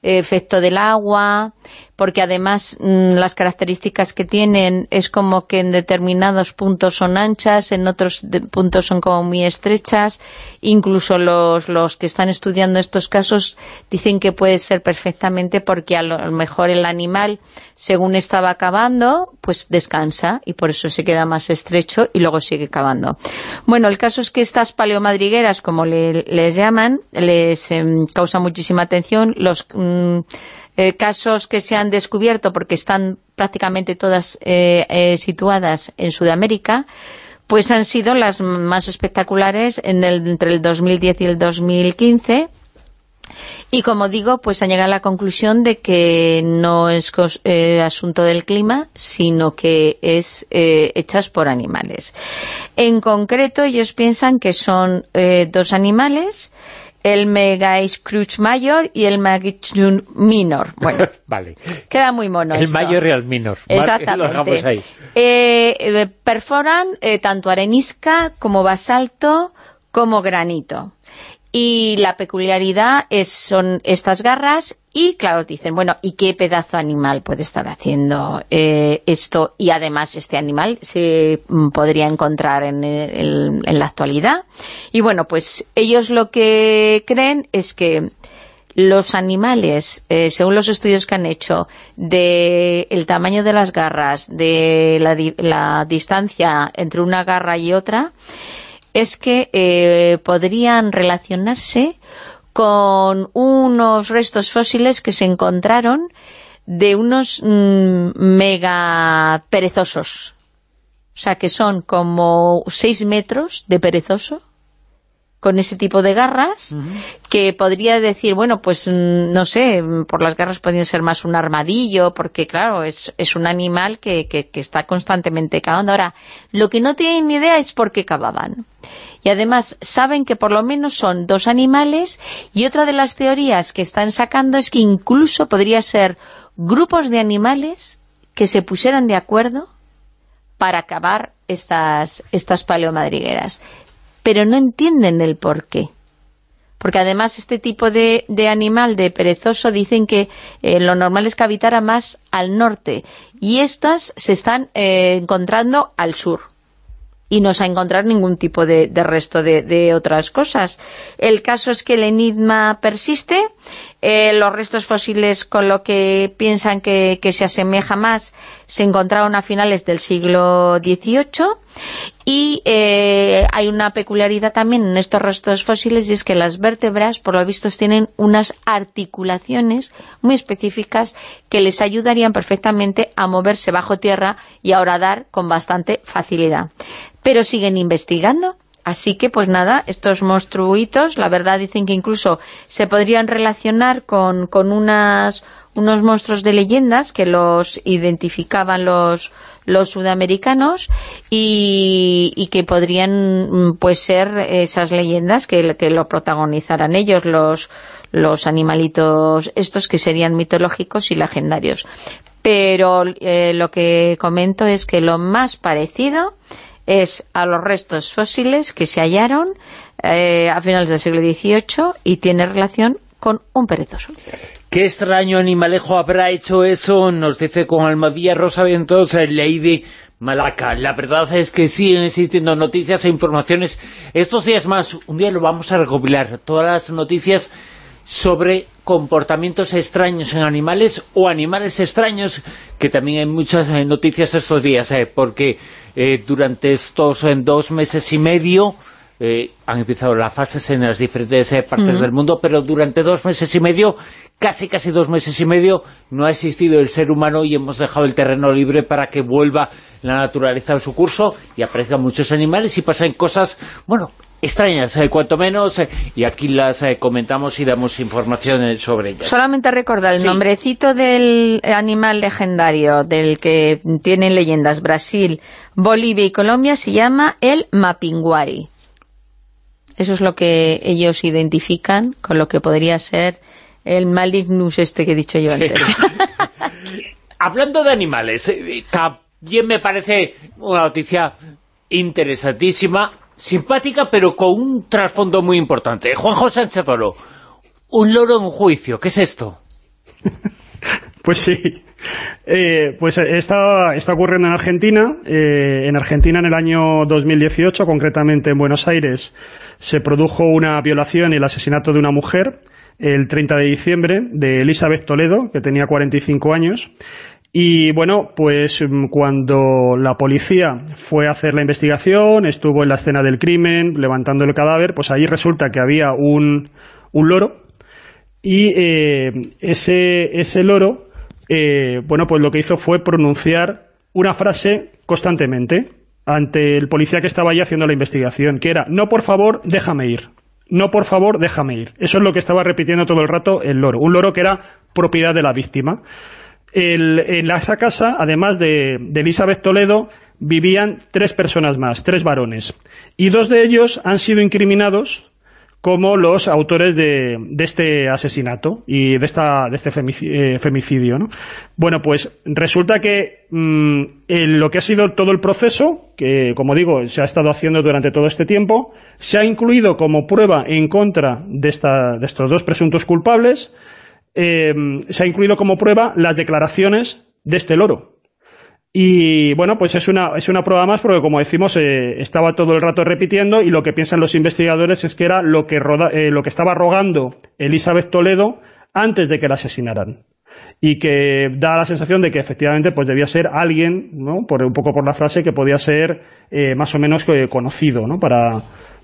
S5: efecto del agua, porque además mm, las características que tienen es como que en determinados puntos son anchas, en otros puntos son como muy estrechas, incluso los, los que están estudiando estos casos dicen que puede ser perfectamente porque a lo mejor el animal, según estaba cavando, pues descansa y por eso se queda más estrecho y luego sigue cavando. Bueno, el caso es que estas paleomadrigueras, como les llaman, les em, causa muchísima atención, los... Mm, eh, casos que se han descubierto, porque están prácticamente todas eh, eh, situadas en Sudamérica, pues han sido las más espectaculares en el, entre el 2010 y el 2015, y como digo, pues han llegado a la conclusión de que no es asunto del clima, sino que es hechas por animales. En concreto, ellos piensan que son dos animales el Scrooge mayor y el Megachun minor. Bueno,
S1: vale.
S5: queda muy mono
S1: El mayor y el minor.
S5: Exactamente. Eh, eh, perforan eh, tanto arenisca como basalto como granito y la peculiaridad es, son estas garras y claro, dicen, bueno, ¿y qué pedazo animal puede estar haciendo eh, esto? Y además este animal se mm, podría encontrar en, en, la actualidad. Y bueno, pues ellos lo que creen es que los animales, eh, según los estudios que han hecho, de el tamaño de las garras, de la, la distancia entre una garra y otra, es que eh, podrían relacionarse con unos restos fósiles que se encontraron de unos mm, mega perezosos. O sea, que son como 6 metros de perezoso con ese tipo de garras, que podría decir, bueno, pues mm, no sé, por las garras podrían ser más un armadillo, porque claro, es, es un animal que, que, que está constantemente cavando. Ahora, lo que no tienen ni idea es por qué cavaban. Y además saben que por lo menos son dos animales y otra de las teorías que están sacando es que incluso podría ser grupos de animales que se pusieran de acuerdo para cavar estas, estas paleomadrigueras pero no entienden el por qué. Porque además este tipo de, animal, de perezoso, dicen que eh, lo normal es que habitara más al norte. Y estas se están eh, encontrando al sur y no se ha encontrado ningún tipo de, resto de, otras cosas. El caso es que el enigma persiste, eh, los restos fósiles con lo que piensan que, se asemeja más se encontraron a finales del siglo XVIII y eh, hay una peculiaridad también en estos restos fósiles y es que las vértebras, por lo visto, tienen unas articulaciones muy específicas que les ayudarían perfectamente a moverse bajo tierra y a horadar con bastante facilidad. Pero siguen investigando. Así que, pues nada, estos monstruitos, la verdad dicen que incluso se podrían relacionar con, con unas, unos monstruos de leyendas que los identificaban los, los sudamericanos y, que podrían mm, pues ser esas leyendas que, que lo protagonizaran ellos, los, los animalitos estos que serían mitológicos y legendarios. Pero eh, lo que comento es que lo más parecido es a los restos fósiles que se hallaron eh, a finales del siglo XVIII y tiene relación con un perezoso.
S1: ¿Qué extraño animalejo habrá hecho eso? Nos dice con Almadía Rosa Vientos, Lady Malaca. La verdad es que siguen existiendo noticias e informaciones. Estos días más, un día lo vamos a recopilar. Todas las noticias sobre comportamientos extraños en animales o animales extraños, que también hay muchas eh, noticias estos días, eh, porque eh, durante estos dos meses y medio han empezado las fases en las diferentes partes del mundo, pero durante dos meses y medio, casi casi dos meses y medio, no ha existido el ser humano y hemos dejado el terreno libre para que vuelva la naturaleza en su curso y aparezcan muchos animales y pasen cosas, bueno, extrañas, eh, cuanto menos, eh, y aquí las eh, comentamos y damos información sobre ellas.
S5: Solamente recordar el nombrecito del animal legendario del que tienen leyendas Brasil, Bolivia y Colombia se llama el mapinguari. Eso es lo que ellos identifican con lo que podría ser el malignus este que he dicho yo antes.
S1: Hablando de animales, también me parece una noticia interesantísima simpática, pero con un trasfondo muy importante. Juanjo Sánchez Oro, un loro en juicio, ¿qué es esto?
S6: pues sí, eh, pues está, está ocurriendo en Argentina. Eh, en Argentina en el año 2018, concretamente en Buenos Aires, se produjo una violación y el asesinato de una mujer el 30 de diciembre de Elizabeth Toledo, que tenía 45 años, y bueno, pues mm, cuando la policía fue a hacer la investigación, estuvo en la escena del crimen, levantando el cadáver, pues ahí resulta que había un, un loro y eh, ese, ese loro, eh, bueno, pues lo que hizo fue pronunciar una frase constantemente ante el policía que estaba allí haciendo la investigación, que era, no por favor, déjame ir. No, por favor, déjame ir. Eso es lo que estaba repitiendo todo el rato el loro. Un loro que era propiedad de la víctima en esa casa, además de, Elizabeth Toledo, vivían tres personas más, tres varones. Y dos de ellos han sido incriminados como los autores de, este asesinato y de, esta, de este eh, femicidio. Bueno, pues resulta que mm, en lo que ha sido todo el proceso, que como digo, se ha estado haciendo durante todo este tiempo, se ha incluido como prueba en contra de, esta, de estos dos presuntos culpables eh, se ha incluido como prueba las declaraciones de este loro. Y bueno, pues es una, es una prueba más porque como decimos eh, estaba todo el rato repitiendo y lo que piensan los investigadores es que era lo que, eh, lo que estaba rogando Elizabeth Toledo antes de que la asesinaran y que da la sensación de que efectivamente pues debía ser alguien, ¿no? por, un poco por la frase, que podía ser más o menos conocido ¿no? para,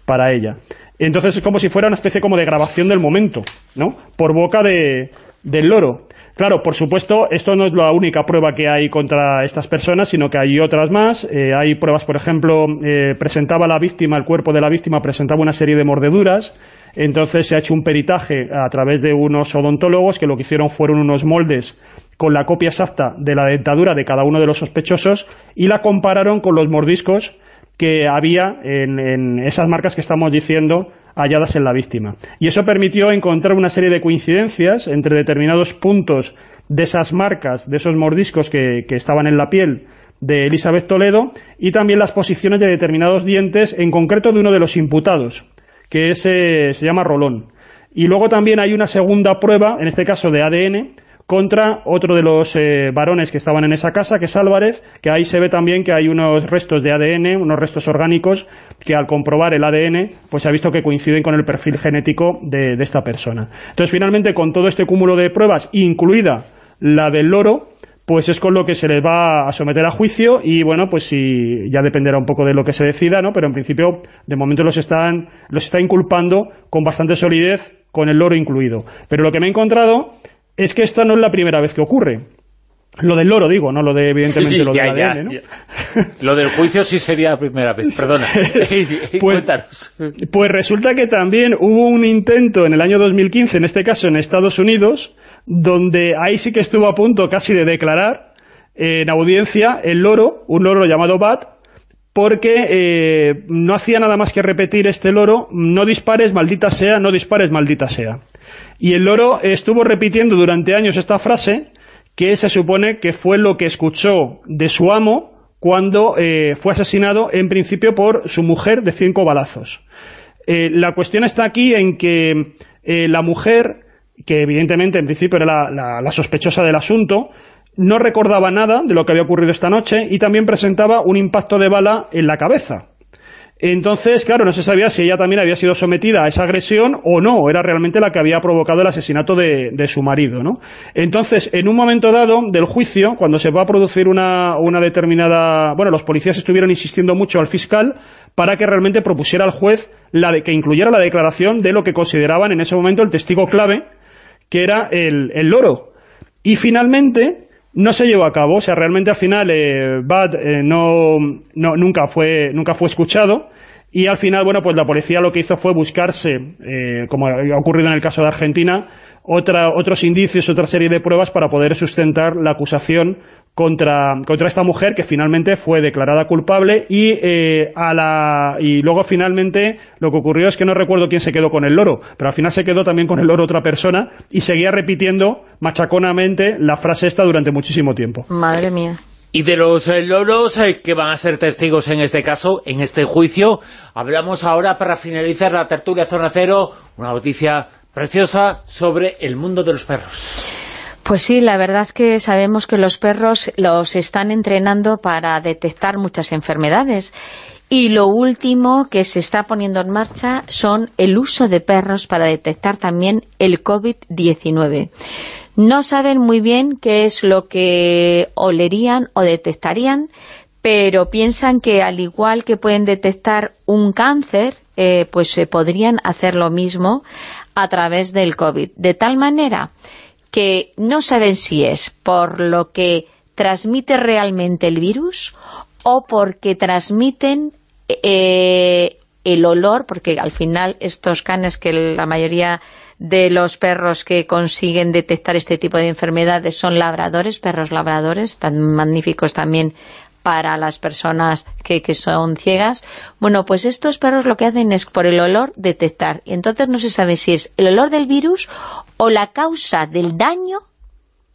S6: para ella. Entonces es como si fuera una especie como de grabación del momento, ¿no? Por boca de, del loro. Claro, por supuesto, esto no es la única prueba que hay contra estas personas, sino que hay otras más. Eh, hay pruebas, por ejemplo, eh, presentaba la víctima, el cuerpo de la víctima presentaba una serie de mordeduras, entonces se ha hecho un peritaje a través de unos odontólogos que lo que hicieron fueron unos moldes con la copia exacta de la dentadura de cada uno de los sospechosos y la compararon con los mordiscos que había en, esas marcas que estamos diciendo halladas en la víctima. Y eso permitió encontrar una serie de coincidencias entre determinados puntos de esas marcas, de esos mordiscos que, estaban en la piel de Elizabeth Toledo y también las posiciones de determinados dientes, en concreto de uno de los imputados, que se llama Rolón. Y luego también hay una segunda prueba, en este caso de ADN, contra otro de los eh, varones que estaban en esa casa, que es Álvarez, que ahí se ve también que hay unos restos de ADN, unos restos orgánicos, que al comprobar el ADN, pues se ha visto que coinciden con el perfil genético de, esta persona. Entonces, finalmente, con todo este cúmulo de pruebas, incluida la del loro, pues es con lo que se les va a someter a juicio y bueno, pues si ya dependerá un poco de lo que se decida, ¿no? Pero en principio, de momento los están los está inculpando con bastante solidez, con el loro incluido. Pero lo que me he encontrado es que esta no es la primera vez que ocurre. Lo del loro, digo, no lo de, evidentemente, lo del ADN, ¿no?
S1: Lo del juicio sí sería la primera vez, perdona.
S6: pues, pues resulta que también hubo un intento en el año 2015, en este caso en Estados Unidos, donde ahí sí que estuvo a punto casi de declarar en audiencia el loro, un loro llamado Bat, porque eh, no hacía nada más que repetir este loro, no dispares, maldita sea, no dispares, maldita sea. Y el loro estuvo repitiendo durante años esta frase, que se supone que fue lo que escuchó de su amo cuando eh, fue asesinado en principio por su mujer de cinco balazos. Eh, la cuestión está aquí en que la mujer, que evidentemente en principio era la sospechosa del asunto, no recordaba nada de lo que había ocurrido esta noche y también presentaba un impacto de bala en la cabeza. Entonces, claro, no se sabía si ella también había sido sometida a esa agresión o no, era realmente la que había provocado el asesinato de, su marido, ¿no? Entonces, en un momento dado del juicio, cuando se va a producir una, una determinada... Bueno, los policías estuvieron insistiendo mucho al fiscal para que realmente propusiera al juez la de, que incluyera la declaración de lo que consideraban en ese momento el testigo clave, que era el, el loro. Y finalmente, no se llevó a cabo, o sea, realmente al final eh, Bad eh, no, nunca, fue, nunca fue escuchado. Y al final, bueno, pues la policía lo que hizo fue buscarse, eh, como ha ocurrido en el caso de Argentina, otra, otros indicios, otra serie de pruebas para poder sustentar la acusación contra, contra esta mujer que finalmente fue declarada culpable y, eh, a la, y luego finalmente lo que ocurrió es que no recuerdo quién se quedó con el loro, pero al final se quedó también con el loro otra persona y seguía repitiendo machaconamente la frase esta durante muchísimo tiempo.
S5: Madre mía.
S1: Y de los eh, loros eh, que van a ser testigos en este caso, en este juicio, hablamos ahora para finalizar la tertulia Zona Cero, una noticia preciosa sobre el mundo de los perros.
S5: Pues sí, la verdad es que sabemos que los perros los están entrenando para detectar muchas enfermedades. Y lo último que se está poniendo en marcha son el uso de perros para detectar también el COVID-19. No saben muy bien qué es lo que olerían o detectarían, pero piensan que al igual que pueden detectar un cáncer, eh, pues se podrían hacer lo mismo a través del COVID. De tal manera que no saben si es por lo que transmite realmente el virus o porque transmiten eh, el olor, porque al final estos canes que la mayoría de los perros que consiguen detectar este tipo de enfermedades son labradores, perros labradores, tan magníficos también para las personas que, que, son ciegas. Bueno, pues estos perros lo que hacen es por el olor detectar. Y entonces no se sabe si es el olor del virus o la causa del daño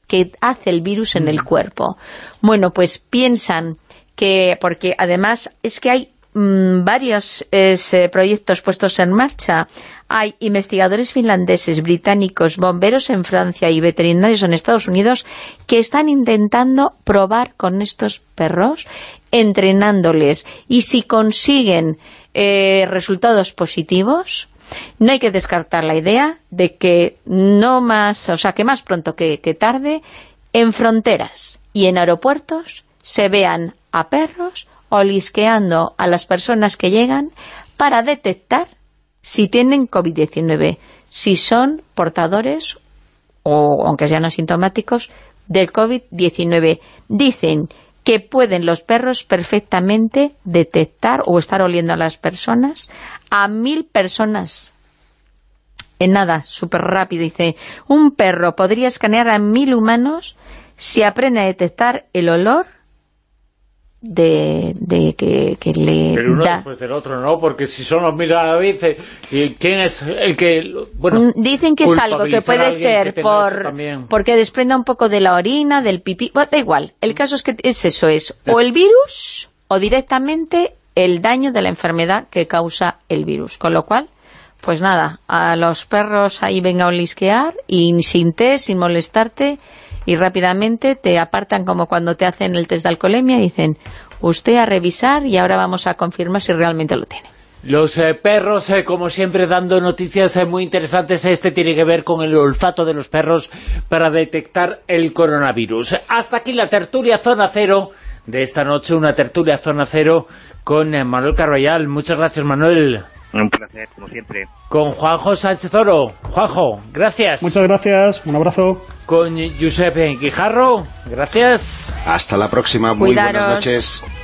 S5: que hace el virus en el mm. cuerpo. Bueno, pues piensan que, porque además es que hay mm, varios eh, proyectos puestos en marcha. Hay investigadores finlandeses, británicos, bomberos en Francia y veterinarios en Estados Unidos que están intentando probar con estos perros, entrenándoles. Y si consiguen eh, resultados positivos, no hay que descartar la idea de que no más, o sea, que más pronto que, tarde, en fronteras y en aeropuertos se vean a perros olisqueando a las personas que llegan para detectar si tienen COVID-19, si son portadores o aunque sean asintomáticos del COVID-19. Dicen que pueden los perros perfectamente detectar o estar oliendo a las personas, a mil personas. En nada, súper rápido, dice, un perro podría escanear a mil humanos si aprende a detectar el olor de, de que, que, le
S1: Pero uno después del otro, ¿no? Porque si son los mil a la vez, ¿y ¿quién es el que...? Bueno,
S5: mm, Dicen que es algo que puede ser por porque desprenda un poco de la orina, del pipí... Bueno, da igual, el caso es que es eso, es o el virus o directamente el daño de la enfermedad que causa el virus. Con lo cual, pues nada, a los perros ahí venga a olisquear y sin test, sin molestarte y rápidamente te apartan como cuando te hacen el test de alcoholemia y dicen, usted a revisar y ahora vamos a confirmar si realmente lo tiene.
S1: Los eh, perros, eh, como siempre, dando noticias eh, muy interesantes. Este tiene que ver con el olfato de los perros para detectar el coronavirus. Hasta aquí la tertulia Zona Cero de esta noche, una tertulia Zona Cero con Manuel Carvallal. Muchas gracias, Manuel.
S4: Un placer, como siempre.
S1: Con Juanjo Sánchez Oro. Juanjo, gracias.
S6: Muchas gracias, un abrazo.
S1: Con Giuseppe Guijarro, gracias.
S2: Hasta la próxima, muy buenas noches.